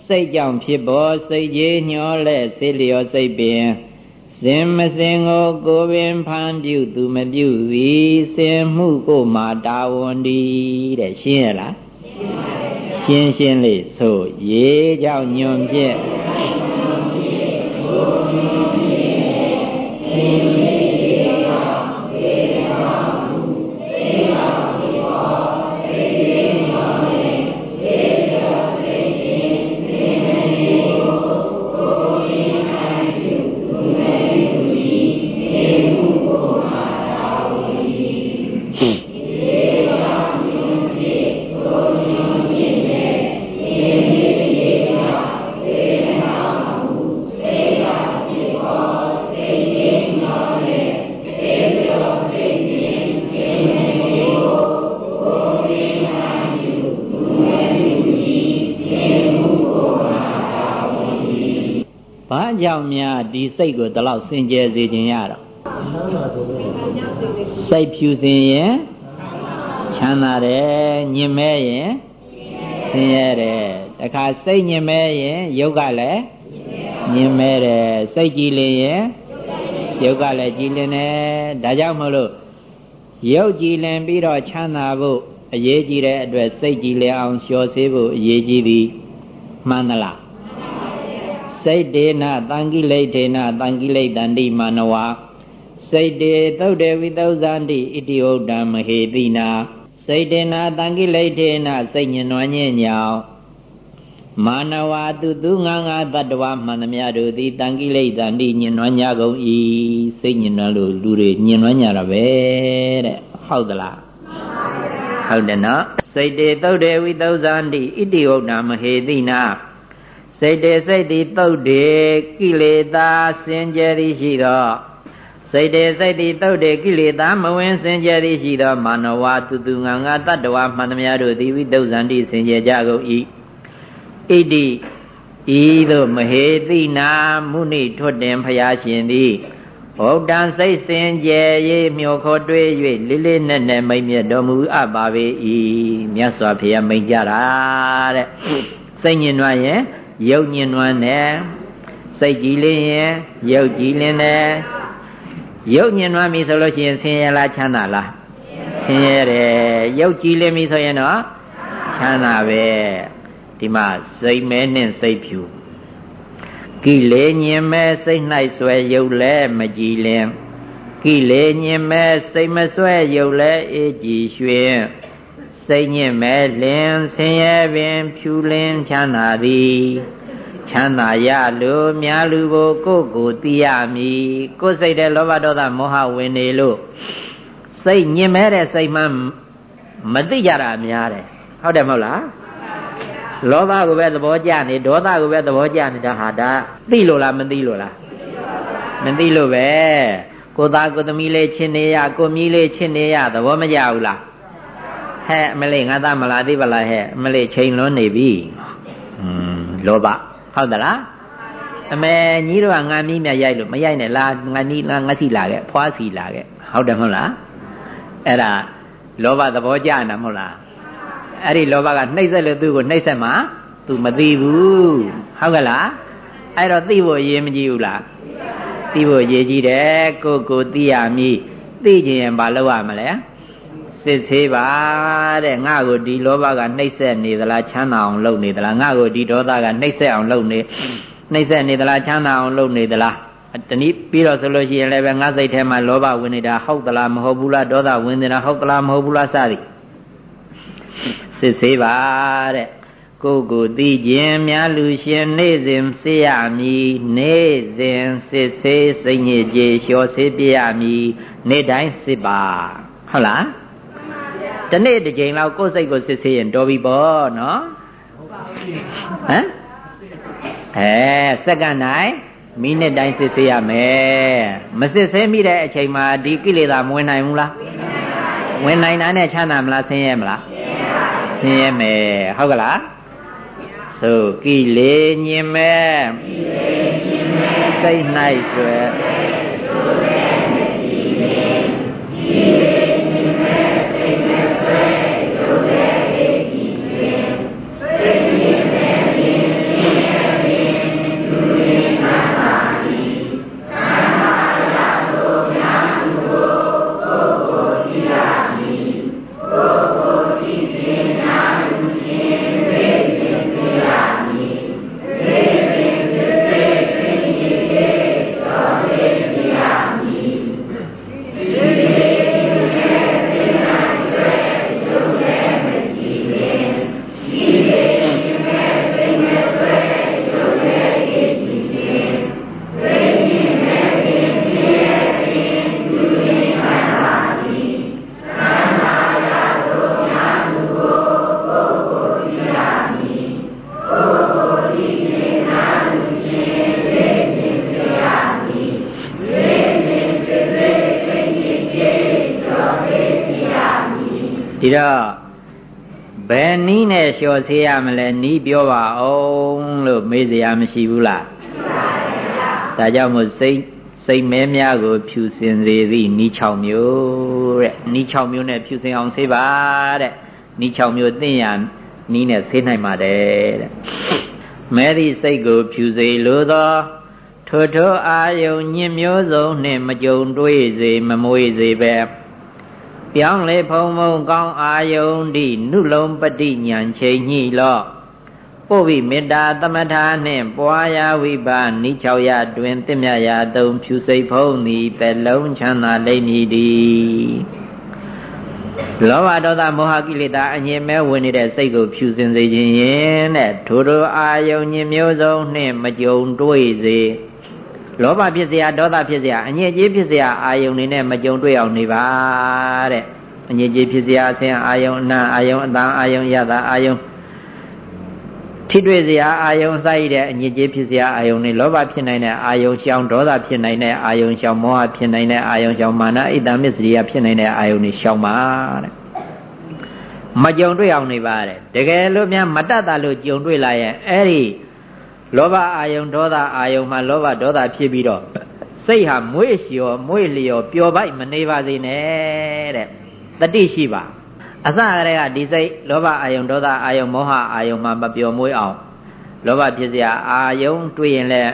[SPEAKER 1] စိတ်ကြောင့်ဖြစ်ပေါ်စိတ်ကြီးညှောလဲစေလျောစိတ်ပင် စင်မစင်ကိုကိုပင်ဖန်ပြုသူမပြုသည်စင်မှုကိုမာတာဝန်ဒီတဲ့ရှင်းရလားရှင်းရှင်းလေးဆိုရေကြောင့်ညွန်ဖြင့် ကြောင့်များဒီစိတ်ကိုဒီလောက်စင်ကြယ်စေခြင်းရတော့စိတ်ဖြူစင်ရင်ချမ်းသာတယ်ညင်မဲရင်ဆင်းရဲတယ်တခါစိတ်ညင်မဲရင်ယုတ်ကလည်းညင်မဲတယ်စိတ်ကြည်လင်ရင်ယုတ်ကလည်းကြည်လင်တယ်ဒါကြောင့်မလို့ယုတ်ကြည်လင်ပြီးတော့ချမ်းသာဖို့အရေးကြီးတဲ့အတွက်စိတ်ကြည်လင်အောင်လျှော်စေဖို့အရေးကြီးသည်မှန်သလား စိတ်တေနတံကိလေတေနတံကိလေတန္တိမာနဝစိတ်တေသုတ်တေဝိသုဇန္တိဣတိဟုတ်တံမဟေတိနာစိတ်တေနတံကိလေတေနစိတ်ညင်နွမ်းညင်ညောင်မာနဝသူသူငါငါတတ္တဝမှန်သမျှတို့သည်တံကိလေတန္တိညင်နွမ်းညကုန်၏စိတ်ညင်နွမ်းလို့လူတွေညင်နွမ်းညတာပဲတဲ့ဟုတ်သလားဟုတ်တယ်နော်စိတ်တေသုတ်တေဝိသုဇန္တိဣတိဟုတ်တံမဟေတိနာ စိတ်တေစိတ်တိတုတ်တေကိလေသာစင်ကြယ်သည်ရှိသောစိတ်တေစိတ်တိတုတ်တေကိလေသာမဝင်စင်ကြယ်သည်ရှိသောမာနဝသူသူငါငါတတ္တဝမှန်သမျှတို့သည်ဝိတုဇန္တိစင်ကြယ်ကြကုန်၏ဣတိဤသို့မဟေတိနာမုနိထွတ်တင်ဖရာရှင်သည်ဗုဒ္ဓံစိတ်စင်ကြယ်ရေးမျောခေါ်တွေး၍လေးလေးနက်နက်မိတ်မြတ်တော်မူအပ်ပါပေ၏မြတ်စွာဘုရားမိန့်ကြတာတဲ့စိတ်ညင်နွားရင် ရုပ်ညင်နွမ်းတယ်စိတ်ကြည်လင်းရင်ရုပ်ကြည်လင်းတယ်ရုပ်ညင်နွမ်းပြီဆိုလို့ရှိရင်ဆင်းရဲလားချမ်းသာလားဆင်းရဲတယ်ရုပ်ကြည်လင်းပြီဆိုရင်တော့ချချမ်းသာပဲဒီမှာစိတ်မဲနဲ့စိတ်ဖြူကိလေညင်မဲစိတ်၌ဆွဲရုပ်လဲမကြည်လင်ကိလေညင်မဲစိတ်မဆွဲရုပ်လဲအေးကြည်ရွှင် စိတ်ညင်မဲလင်ဆင်းရဲပင် ဖြူလင်းချမ်းသာသည်ချမ်းသာရလို့များလူကိုကိုယ့်ကိုသိရမည်ကိုယ်စိတ်တဲ့လောဘဒေါသမောဟဝင်နေလို့စိတ်ညင်မဲတဲ့စိတ်မှမသိကြတာများတယ်ဟုတ်တယ်မဟုတ်လားလောဘကိုပဲသဘောကျနေဒေါသကိုပဲသဘောကျနေတာဟာဒါသိလို့လားမသိလို့လားမသိလို့ပဲကိုသားကိုသမီးလေးချင်းနေရကိုမီးလေးချင်းနေရသဘောမကျဘူးလား ဟဲ့မလေးငါသားမလားသိပါလားဟဲ့မလေးချိန်လွန်နေပြီอืมလောဘဟုတ်သလားအမေညီတို့ကငါမီးမြရိုက်လို့မရိုက်နဲ့လားငါနီးငါစီလာခဲ့ဖွားစီလာခဲ့ဟုတ်တယ်မဟုတ်လားအဲ့ဒါလောဘသဘောကျနေတာမဟုတ်လားအဲ့ဒီလောဘကနှိမ့်ဆက်လို့သူ့ကိုနှိမ့်ဆက်မှာ तू မသိဘူးဟုတ်ကလားအဲ့တော့သိဖို့ရေးမကြည့်ဘူးလားသိဖို့ရေးကြည့်တယ်ကိုကိုသိရမည်သိခြင်းရင်ဘာလုပ်ရမလဲ စစ်သေးပါတဲ့ငါ့ကိုဒီလောဘကနှိမ့်ဆက်နေသလားချမ်းသာအောင်လုပ်နေသလားငါ့ကိုဒီဒေါသကနှိမ့်ဆက်အောင်လုပ်နေနှိမ့်ဆက်နေသလားချမ်းသာအောင်လုပ်နေသလားတနည်းပြီးတော့ဆိုလို့ရှိရင်လည်းပဲငါစိတ်ထဲမှာလောဘဝင်နေတာဟုတ်သလားမဟုတ်ဘူးလားဒေါသဝင်နေတာဟုတ်သလားမဟုတ်ဘူးလားစသည်စစ်ဆေးပါတဲ့ကိုကိုသိခြင်းများလူရှင်နေ့စဉ်စေရမည်နေ့စဉ်စစ်ဆေးစိတ်ညစ်ကြေလျှော်ဆေးပြရမည်နေ့တိုင်းစစ်ပါဟုတ်လား တနေ့တစ်ချိန်လောက်ကိုယ်စိတ်ကိုစစ်ဆေးရင်တော်ပြီပေါ့နော်ဟမ်အဲစက္ကန့်တိုင်းမိနစ်တိုင်းစစ်ဆေးရမယ်မစစ်ဆေးမိတဲ့အချိန်မှာဒီကိလေသာမဝင်နိုင်ဘူးလားဝင်နိုင်တာနဲ့ချမ်းသာမလားဆင်းရဲမလားဆင်းရဲမယ်ဟုတ်ကလားဆိုကိလေညင်မဲ့စိတ်၌ဆွဲ ည်းနဲ့လျှော်ဆေးရမလဲနီးပြောပါအောင်လို့မေးစရာမရှိဘူးလားဒါကြောင့်မို့စိတ်စိတ်မဲများကို ဖြူစင်စေသည့်နီး6မျိုးတဲ့နီး6မျိုးနဲ့ဖြူစင်အောင်ဆေးပါတဲ့နီး6မျိုးသိရနီးနဲ့ဆေးနိုင်ပါတယ်တဲ့မဲသည့်စိတ်ကို ဖြူစေလိုသောထိုထိုအာယုံညင်မျိုးစုံနှင့်မကြုံတွေ့စေမမွေစေပဲ ပြောင်းလေဖုံဖုံကောင်းအာယုန်တိနုလုံးပฏิညာချိန်ညှိလော့ပို့ပြီးမေတ္တာသမထာနှင့်ပွားရာဝိပါနိ၆ရတွင်တင့်မြရာသုံးဖြူစိတ်ဖုံးသည်ပဲလုံးချမ်းသာလိမ့်မည်တည်းလောဘဒေါသမောဟကိလေသာအငြင်းမဲဝင်နေတဲ့စိတ်ကိုဖြူစင်စေခြင်းရင်တဲ့ထိုထိုအာယုန်ညမျိုးစုံနှင့်မကြုံတွေ့စေ လောဘဖြစ်เสียဒေါသဖြစ်เสียအညစ်အကြေးဖြစ်เสียအာယုန်နေနဲ့မကြုံတွေ့အောင်နေပါတဲ့အညစ်အကြေးဖြစ်เสียအဆင်းအာယုန်အနာအာယုန်အတန်အာယုန်ယတာအာယုန်ထိတွေ့เสียအာယုန်စိုက်တဲ့အညစ်အကြေးဖြစ်เสียအာယုန်နေလောဘဖြစ်နိုင်တဲ့အာယုန်ရှောင်ဒေါသဖြစ်နိုင်တဲ့အာယုန်ရှောင်မောဟဖြစ်နိုင်တဲ့အာယုန်ရှောင်မာနဣတ္တမစ္စရိယဖြစ်နိုင်တဲ့အာယုန်နေရှောင်ပါတဲ့မကြုံတွေ့အောင်နေပါတဲ့တကယ်လို့များမတတ်တာလို့ကြုံတွေ့လာရင်အဲ့ဒီ လောဘအာယုံဒေါသအာယုံမှာလောဘဒေါသဖြစ်ပြီးတော့စိတ်ဟာမွေ့လျော်မွေ့လျော်ပျော်ပိုက်မနေပါစေနဲ့တဲ့တတိရှိပါအစကတည်းကဒီစိတ်လောဘအာယုံဒေါသအာယုံမောဟအာယုံမှာမပျော်မွေ့အောင်လောဘဖြစ်เสียအာယုံတွေ့ရင်လည်း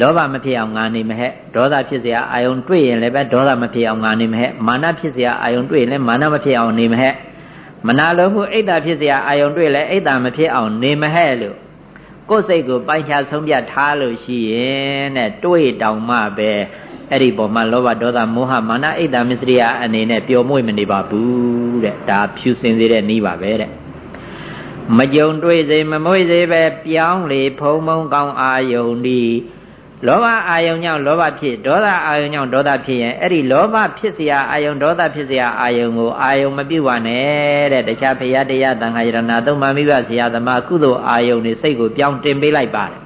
[SPEAKER 1] လောဘမဖြစ်အောင်ငါနေမဟဲ့ဒေါသဖြစ်เสียအာယုံတွေ့ရင်လည်းပဲဒေါသမဖြစ်အောင်ငါနေမဟဲ့မာနဖြစ်เสียအာယုံတွေ့ရင်လည်းမာနမဖြစ်အောင်နေမဟဲ့ မနာလိုမှုအိတ်တာဖြစ်เสียအာယုံတွေ့လဲအိတ်တာမဖြစ်အောင်နေမဟဲ့လို့ ကိုယ်စိတ်ကိုပိုင်ချဆုံးပြထားလို့ရှိရင်တဲ့တွေးတောင်မှပဲအဲ့ဒီပုံမှာလောဘဒေါသမောဟမာနအိတ်တာမစ္စရိယအနေနဲ့ပျော်မွေ့မနေပါဘူးတဲ့ဒါဖြူစင်စေတဲ့နည်းပါပဲတဲ့မကြုံတွေ့စေမမွေ့စေပဲပြောင်းလေဖုံဖုံကောင်းအာယုန်ဒီ လောဘအာယုံကြောင့်လောဘဖြစ်ဒေါသအာယုံကြောင့်ဒေါသဖြစ်ရင်အဲ့ဒီလောဘဖြစ်เสียအာယုံဒေါသဖြစ်เสียအာယုံကိုအာယုံမပြုတ်ပါနဲ့တဲ့တခြားဖရာတရားတန်ခါယရဏသုံးပါးမိဘဆရာသမားကုသိုလ်အာယုံနေစိတ်ကိုပြောင်းတင်ပေးလိုက်ပါတယ်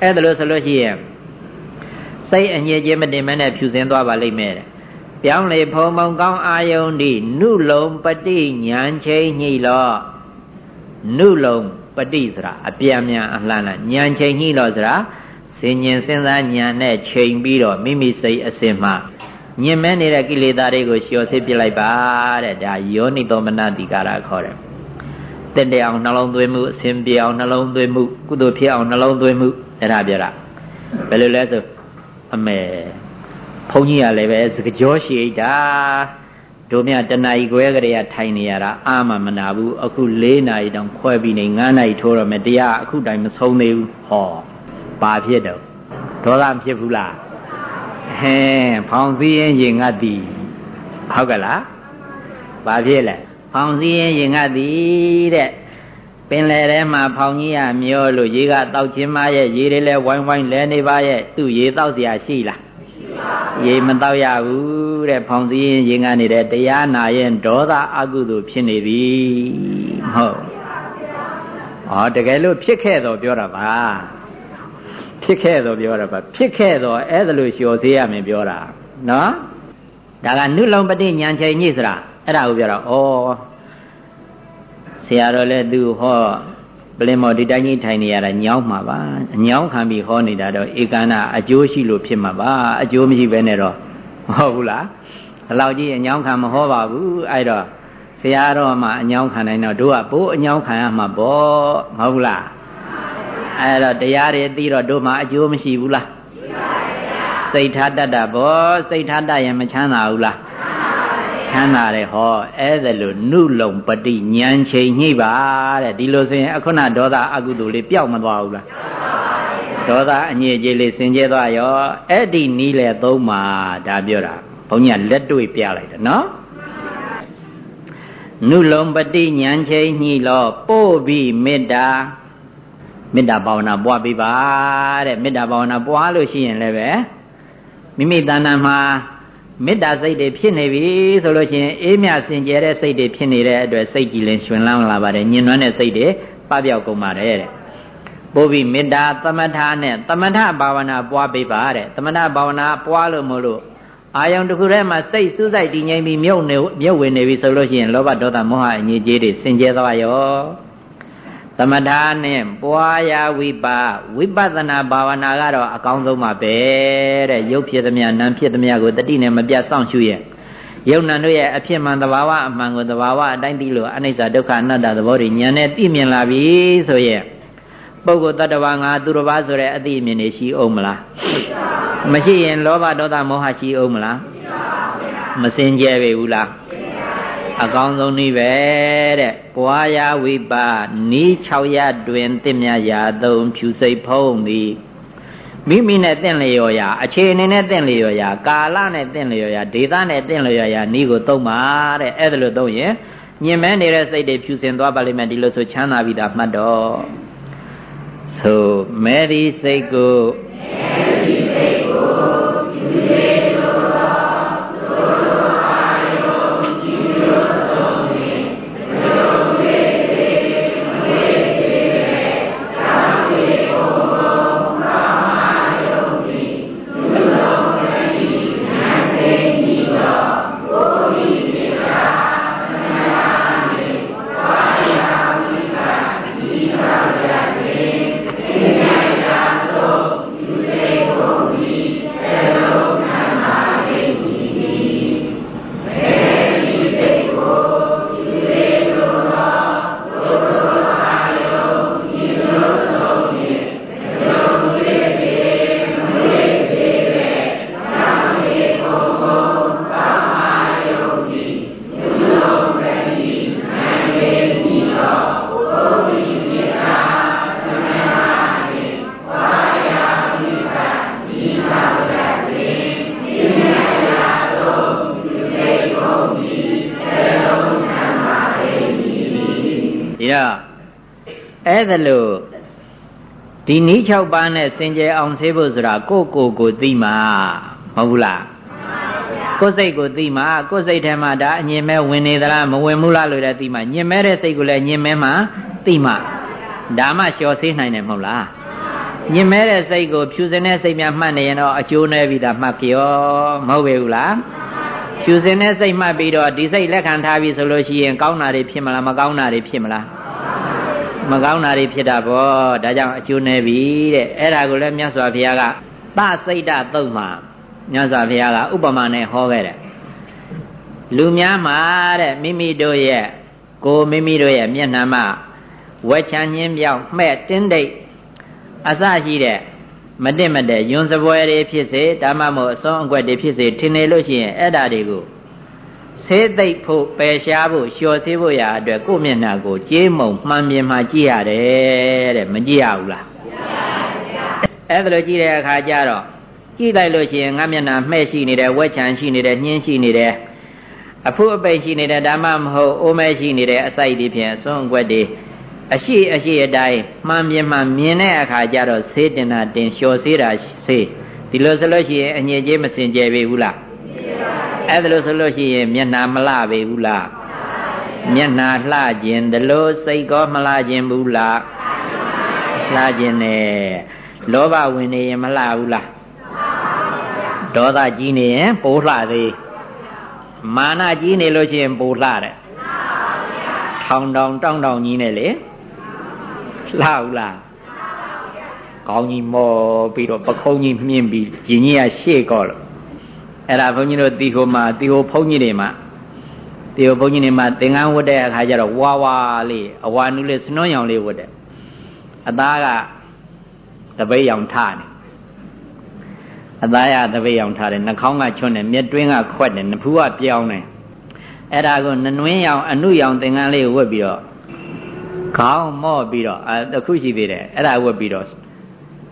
[SPEAKER 1] အဲ့ဒါလို့ဆိုလို့ရှိရင်စိတ်အငြိခြင်းမတင်မနဲ့ဖြူစင်သွားပါလိမ့်မယ်တဲ့ပြောင်းလေဖုံဖုံကောင်းအာယုန်ဒီနုလုံပฏิညာချင်းညိလောနုလုံပฏิဆိုတာအပြန်မြန်အလှမ်းလားညာချင်းညိလောဆိုတာ စင်ញင်စဉ်းစားညာနဲ့ချိန်ပြီးတော့မိမိစိတ်အစဉ်မှညင်မဲနေတဲ့ကိလေသာတွေကိုလျှော်စစ်ပြလိုက်ပါတဲ့ဒါယောနိသောမနတိကာရခေါ်တယ်တင့်တယ်အောင်နှလုံးသွင်းမှုအစဉ်ပြေအောင်နှလုံးသွင်းမှုကုသိုလ်ဖြစ်အောင်နှလုံးသွင်းမှုအဲ့ဒါပြောတာဘယ်လိုလဲဆိုအမေဘုန်းကြီးကလည်းပဲစကြောရှိတာတို့မြတဏှာကြီးခွဲကြရထိုင်နေရတာအာမမနာဘူးအခု၄နာရီတောင်ခွဲပြီးနေ9နာရီထိုးတော့မယ်တရားအခုတိုင်မဆုံးသေးဘူးဟော ဘာဖြစ်တော့ဒေါသမဖြစ်ဘူးလားဟဲဖောင်စည်းရင်ရင်ငတ်သည်ဟုတ်ကလားဘာဖြစ်လဲဖောင်စည်းရင်ရင်ငတ်သည်တဲ့ပင်လယ်ထဲမှာဖောင်ကြီးရမျောလို့ရေကတောက်ချင်းမရဲ့ရေတွေလည်းဝိုင်းဝိုင်းလဲနေပါရဲ့သူ့ရေတောက်เสียရှိလားရေမတောက်ရဘူးတဲ့ဖောင်စည်းရင်ရေကနေတဲ့တရားနာရင်ဒေါသအကုသိုလ်ဖြစ်နေပြီဟုတ်ဟောတကယ်လို့ဖြစ်ခဲ့တော့ပြောတာပါ ဖြစ်ခဲ့တော့ပြောတာပါဖြစ်ခဲ့တော့အဲ့ဒါလို့လျှော်သေးရမယ်ပြောတာနော်ဒါကနုလုံပฏิညာချိန်ညိစရာအဲ့ဒါကိုပြောတာဩဆရာတော်လည်းသူဟောပလင်မော်ဒီတိုင်းကြီးထိုင်နေရတာညောင်းမှာပါအညောင်းခံပြီးဟောနေတာတော့ဧကန္နာအကျိုးရှိလို့ဖြစ်မှာပါအကျိုးမရှိဘဲနဲ့တော့မဟုတ်ဘူးလားဒီလောက်ကြီးအညောင်းခံမဟောပါဘူးအဲ့တော့ဆရာတော်မှအညောင်းခံနိုင်တော့တို့ကဘိုးအညောင်းခံရမှာပေါ့မဟုတ်ဘူးလား အဲ့တော့တရားတွေသိတော့တို့မှအကျိုးမရှိဘူးလားစိတ်ထားတတ်တာဗောစိတ်ထားတတ်ရင်မချမ်းသာဘူးလားချမ်းသာတယ်ဟောအဲ့ဒါလို့နုလုံပฏิဉာဏ်ချိန်ညှိပါတဲ့ဒီလိုဆိုရင်အခုနဒေါသအကုသိုလ်လေးပျောက်မသွားဘူးလားဒေါသအညစ်အကြေးလေးစင်ကြဲသွားရောအဲ့ဒီနီးလေသုံးပါဒါပြောတာဘုန်းကြီးလက်တွေ့ပြလိုက်တယ်နော်နုလုံပฏิဉာဏ်ချိန်ညှိလောပို့ပြီးမေတ္တာ မေတ္တာဘာဝနာပွားပြီးပါတဲ့မေတ္တာဘာဝနာပွားလို့ရှိရင်လည်းပဲမိမိတဏ္ဍာမှာမေတ္တာစိတ်တွေဖြစ်နေပြီဆိုလို့ရှိရင်အေးမြစင်ကြဲတဲ့စိတ်တွေဖြစ်နေတဲ့အတွက်စိတ်ကြည်လင်ရှင်လန်းလာပါတယ်ညင်နွမ်းတဲ့စိတ်တွေပပျောက်ကုန်ပါတယ်တဲ့ပို့ပြီးမေတ္တာသမထနဲ့သမထဘာဝနာပွားပေးပါတဲ့သမထဘာဝနာပွားလို့မလို့အာယုံတစ်ခုထဲမှာစိတ်စူးစိုက်တည်ငြိမ်ပြီးမြုပ်နေမြုပ်ဝင်နေပြီဆိုလို့ရှိရင်လောဘဒေါသမောဟအငြိကြေးတွေစင်ကြဲသွားရော သမထာနဲ့ပွားရာဝိပါဝိပဿနာဘာဝနာကတော့အကောင်းဆုံးပါပဲတဲ့ရုပ်ဖြစ်သမျှနာမ်ဖြစ်သမျှကိုတတိနဲ့မပြတ်စောင့်ရှုရဲ့ယုံနာတို့ရဲ့အဖြစ်မှန်သဘာဝအမှန်ကိုသဘာဝအတိုင်းသိလို့အနိစ္စဒုက္ခအနတ္တသဘောတွေဉာဏ်နဲ့သိမြင်လာပြီဆိုရဲ့ပုဂ္ဂိုလ်တ attva ငါသူတစ်ပါးဆိုတဲ့အသိအမြင်တွေရှိအောင်မလားမရှိရင်လောဘဒေါသမောဟရှိအောင်မလားမစင်ကြဲပေဘူးလား အကောင်းဆုံးနည်းပဲတဲ့ပွားရာဝိပါနီး6ရတွင်တင့်မြရာသုံးဖြူစိတ်ဖုံးသည်မိမိနဲ့တင့်လျော်ရာအခြေအနေနဲ့တင့်လျော်ရာကာလနဲ့တင့်လျော်ရာဒေသနဲ့တင့်လျော်ရာနီးကိုသုံးပါတဲ့အဲ့ဒါလို့သုံးရင်ညင်မဲနေတဲ့စိတ်တွေဖြူစင်သွားပါလိမ့်မယ်ဒီလိုဆိုချမ်းသာပြီတာမှတ်တော့ဆိုမဲဒီစိတ်ကို အဲ့ဒါလို့ဒီနီး6ပါးနဲ့စင်ကြယ်အောင်ဆေးဖို့ဆိုတာကိုကိုကိုသိမှာမဟုတ်ဘူးလားကိုယ်စိတ်ကိုသိမှာကိုယ်စိတ်ထဲမှာဒါအညင်မဲဝင်နေသလားမဝင်ဘူးလားလို့လည်းသိမှာညင်မဲတဲ့စိတ်ကိုလည်းညင်မဲမှာသိမှာဒါမှလျှော်ဆေးနိုင်တယ်မဟုတ်လားညင်မဲတဲ့စိတ်ကိုဖြူစင်တဲ့စိတ်များမှတ်နေရင်တော့အကျိုးနဲ့ပြီးတာမှတ်ပြောမဟုတ်ပေဘူးလားဖြူစင်တဲ့စိတ်မှတ်ပြီးတော့ဒီစိတ်လက်ခံထားပြီဆိုလို့ရှိရင်ကောင်းတာတွေဖြစ်မလားမကောင်းတာတွေဖြစ်မလား မကောင်းတာတွေဖြစ်တာပေါ့ဒါကြောင့်အကျိုးနဲ့ပြီတဲ့အဲ့ဒါကိုလည်းမြတ်စွာဘုရားကသစိတ်တသုတ်မှာမြတ်စွာဘုရားကဥပမာနဲ့ဟောခဲ့တယ်လူများမှာတဲ့မိမိတို့ရဲ့ကိုမိမိတို့ရဲ့မျက်နှာမှာဝက်ချမ်းညင်းပြောင်းမှဲ့တင်းတိတ်အစရှိတဲ့မတင်မတဲ့ယွန်စပွဲတွေဖြစ်စေဒါမှမဟုတ်အစွန်းအကွက်တွေဖြစ်စေထင်နေလို့ရှိရင်အဲ့ဒါတွေကို ဆေးသိပ်ဖို့ပယ်ရှားဖို့လျှော်ဆေးဖို့ရာအတွက်ကိုယ့်မျက်နှာကိုကြေးမုံမှန်ပြင်မှကြည့်ရတယ်တဲ့မကြည့်ရဘူးလားအဲ့ဒါလိုကြည့်တဲ့အခါကျတော့ကြည့်လိုက်လို့ရှိရင်ငါမျက်နှာမှဲ့ရှိနေတယ်ဝက်ချံရှိနေတယ်ညှင်းရှိနေတယ်အဖို့အပိတ်ရှိနေတယ်ဒါမှမဟုတ်အိုးမဲရှိနေတယ်အစိုက်တွေဖြင့်အစွန်းအကွက်တွေအရှိအရှိအတိုင်းမှန်ပြင်မှမြင်တဲ့အခါကျတော့ဆေးတင်တာတင်လျှော်ဆေးတာဆေးဒီလိုဆိုလို့ရှိရင်အငြိကျေးမစင်ကြယ်ပြီဘူးလား အဲ့ဒါလို့ဆိုလို့ရှိရင်မျက်နှာမလှပြီဘူးလားမျက်နှာလှခြင်းဒလို့စိတ်ကောမလှခြင်းဘူးလားလှခြင်းနဲ့လောဘဝင်နေရင်မလှဘူးလားဒေါသကြီးနေရင်ပိုလှသေးမာနကြီးနေလို့ရှိရင်ပိုလှတယ်ထောင်တောင်တောင်းတောင်ကြီးနေလေလှဘူးလားကောင်းကြီးမော်ပြီးတော့ပခုံးကြီးမြင့်ပြီးဂျင်းကြီးကရှေ့ကောလို့ အဲ့ဒါဘုန်းကြီးတို့တီဟိုမှာတီဟိုဘုန်းကြီးတွေမှာတီဟိုဘုန်းကြီးတွေမှာသင်္ကန်းဝတ်တဲ့အခါကျတော့ဝါဝါလေးအဝါနုလေးစနွန်းရောင်လေးဝတ်တယ်အသားကတပိတ်ရောင်ထနေအသားရတပိတ်ရောင်ထားတယ်နှာခေါင်းကချွတ်တယ်မျက်တွင်းကခွက်တယ်နဖူးကပြောင်းတယ်အဲ့ဒါကိုနနွင်းရောင်အနုရောင်သင်္ကန်းလေးဝတ်ပြီးတော့ခေါင်းမော့ပြီးတော့အဲတခုရှိသေးတယ်အဲ့ဒါဝတ်ပြီးတော့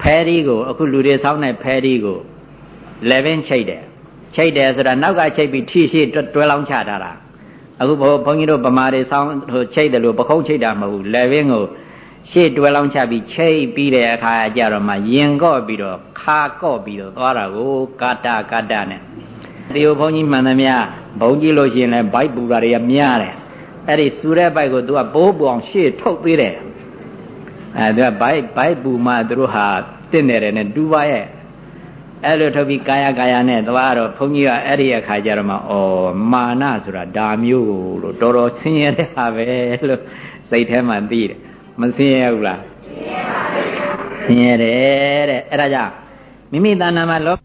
[SPEAKER 1] ဖဲရီကိုအခုလူတွေဆောင်းတဲ့ဖဲရီကို11ချိတ်တယ် ချိတ်တယ်ဆိုတာနောက်ကချိတ်ပြီးထိရှိတွဲလောင်းချထားတာအခုဘုန်းကြီးတို့ဗမာတွေဆောင်းဟိုချိတ်တယ်လို့ပခုံးချိတ်တာမဟုတ်ဘူး11ကိုရှေ့တွဲလောင်းချပြီးချိတ်ပြီးတဲ့အခါကျတော့မှရင်ကော့ပြီးတော့ခါကော့ပြီးတော့သွားတာကိုကာတာကာတာနဲ့တေယိုဘုန်းကြီးမှန်သမျှဘုံကြည့်လို့ရှိရင်လည်းဘိုက်ပူတာတွေကများတယ်အဲ့ဒီစူတဲ့ဘိုက်ကိုသူကဘိုးပူအောင်ရှေ့ထုတ်သေးတယ်အဲသူကဘိုက်ဘိုက်ပူမှသူတို့ဟာတင့်နေတယ်နဲ့တူပါရဲ့ အဲ့လိုထုတ်ပြီးကာယကာယနဲ့သွားတော့ဘုန်းကြီးကအဲ့ဒီအခါကျတော့မှဩမာနဆိုတာဒါမျိုးလို့တော်တော်ဆင်းရဲတဲ့ဟာပဲလို့စိတ်ထဲမှာသိတယ်မဆင်းရဲဘူးလားဆင်းရဲတယ်တဲ့အဲ့ဒါကြောင့်မိမိတဏ္ဍာမှာလော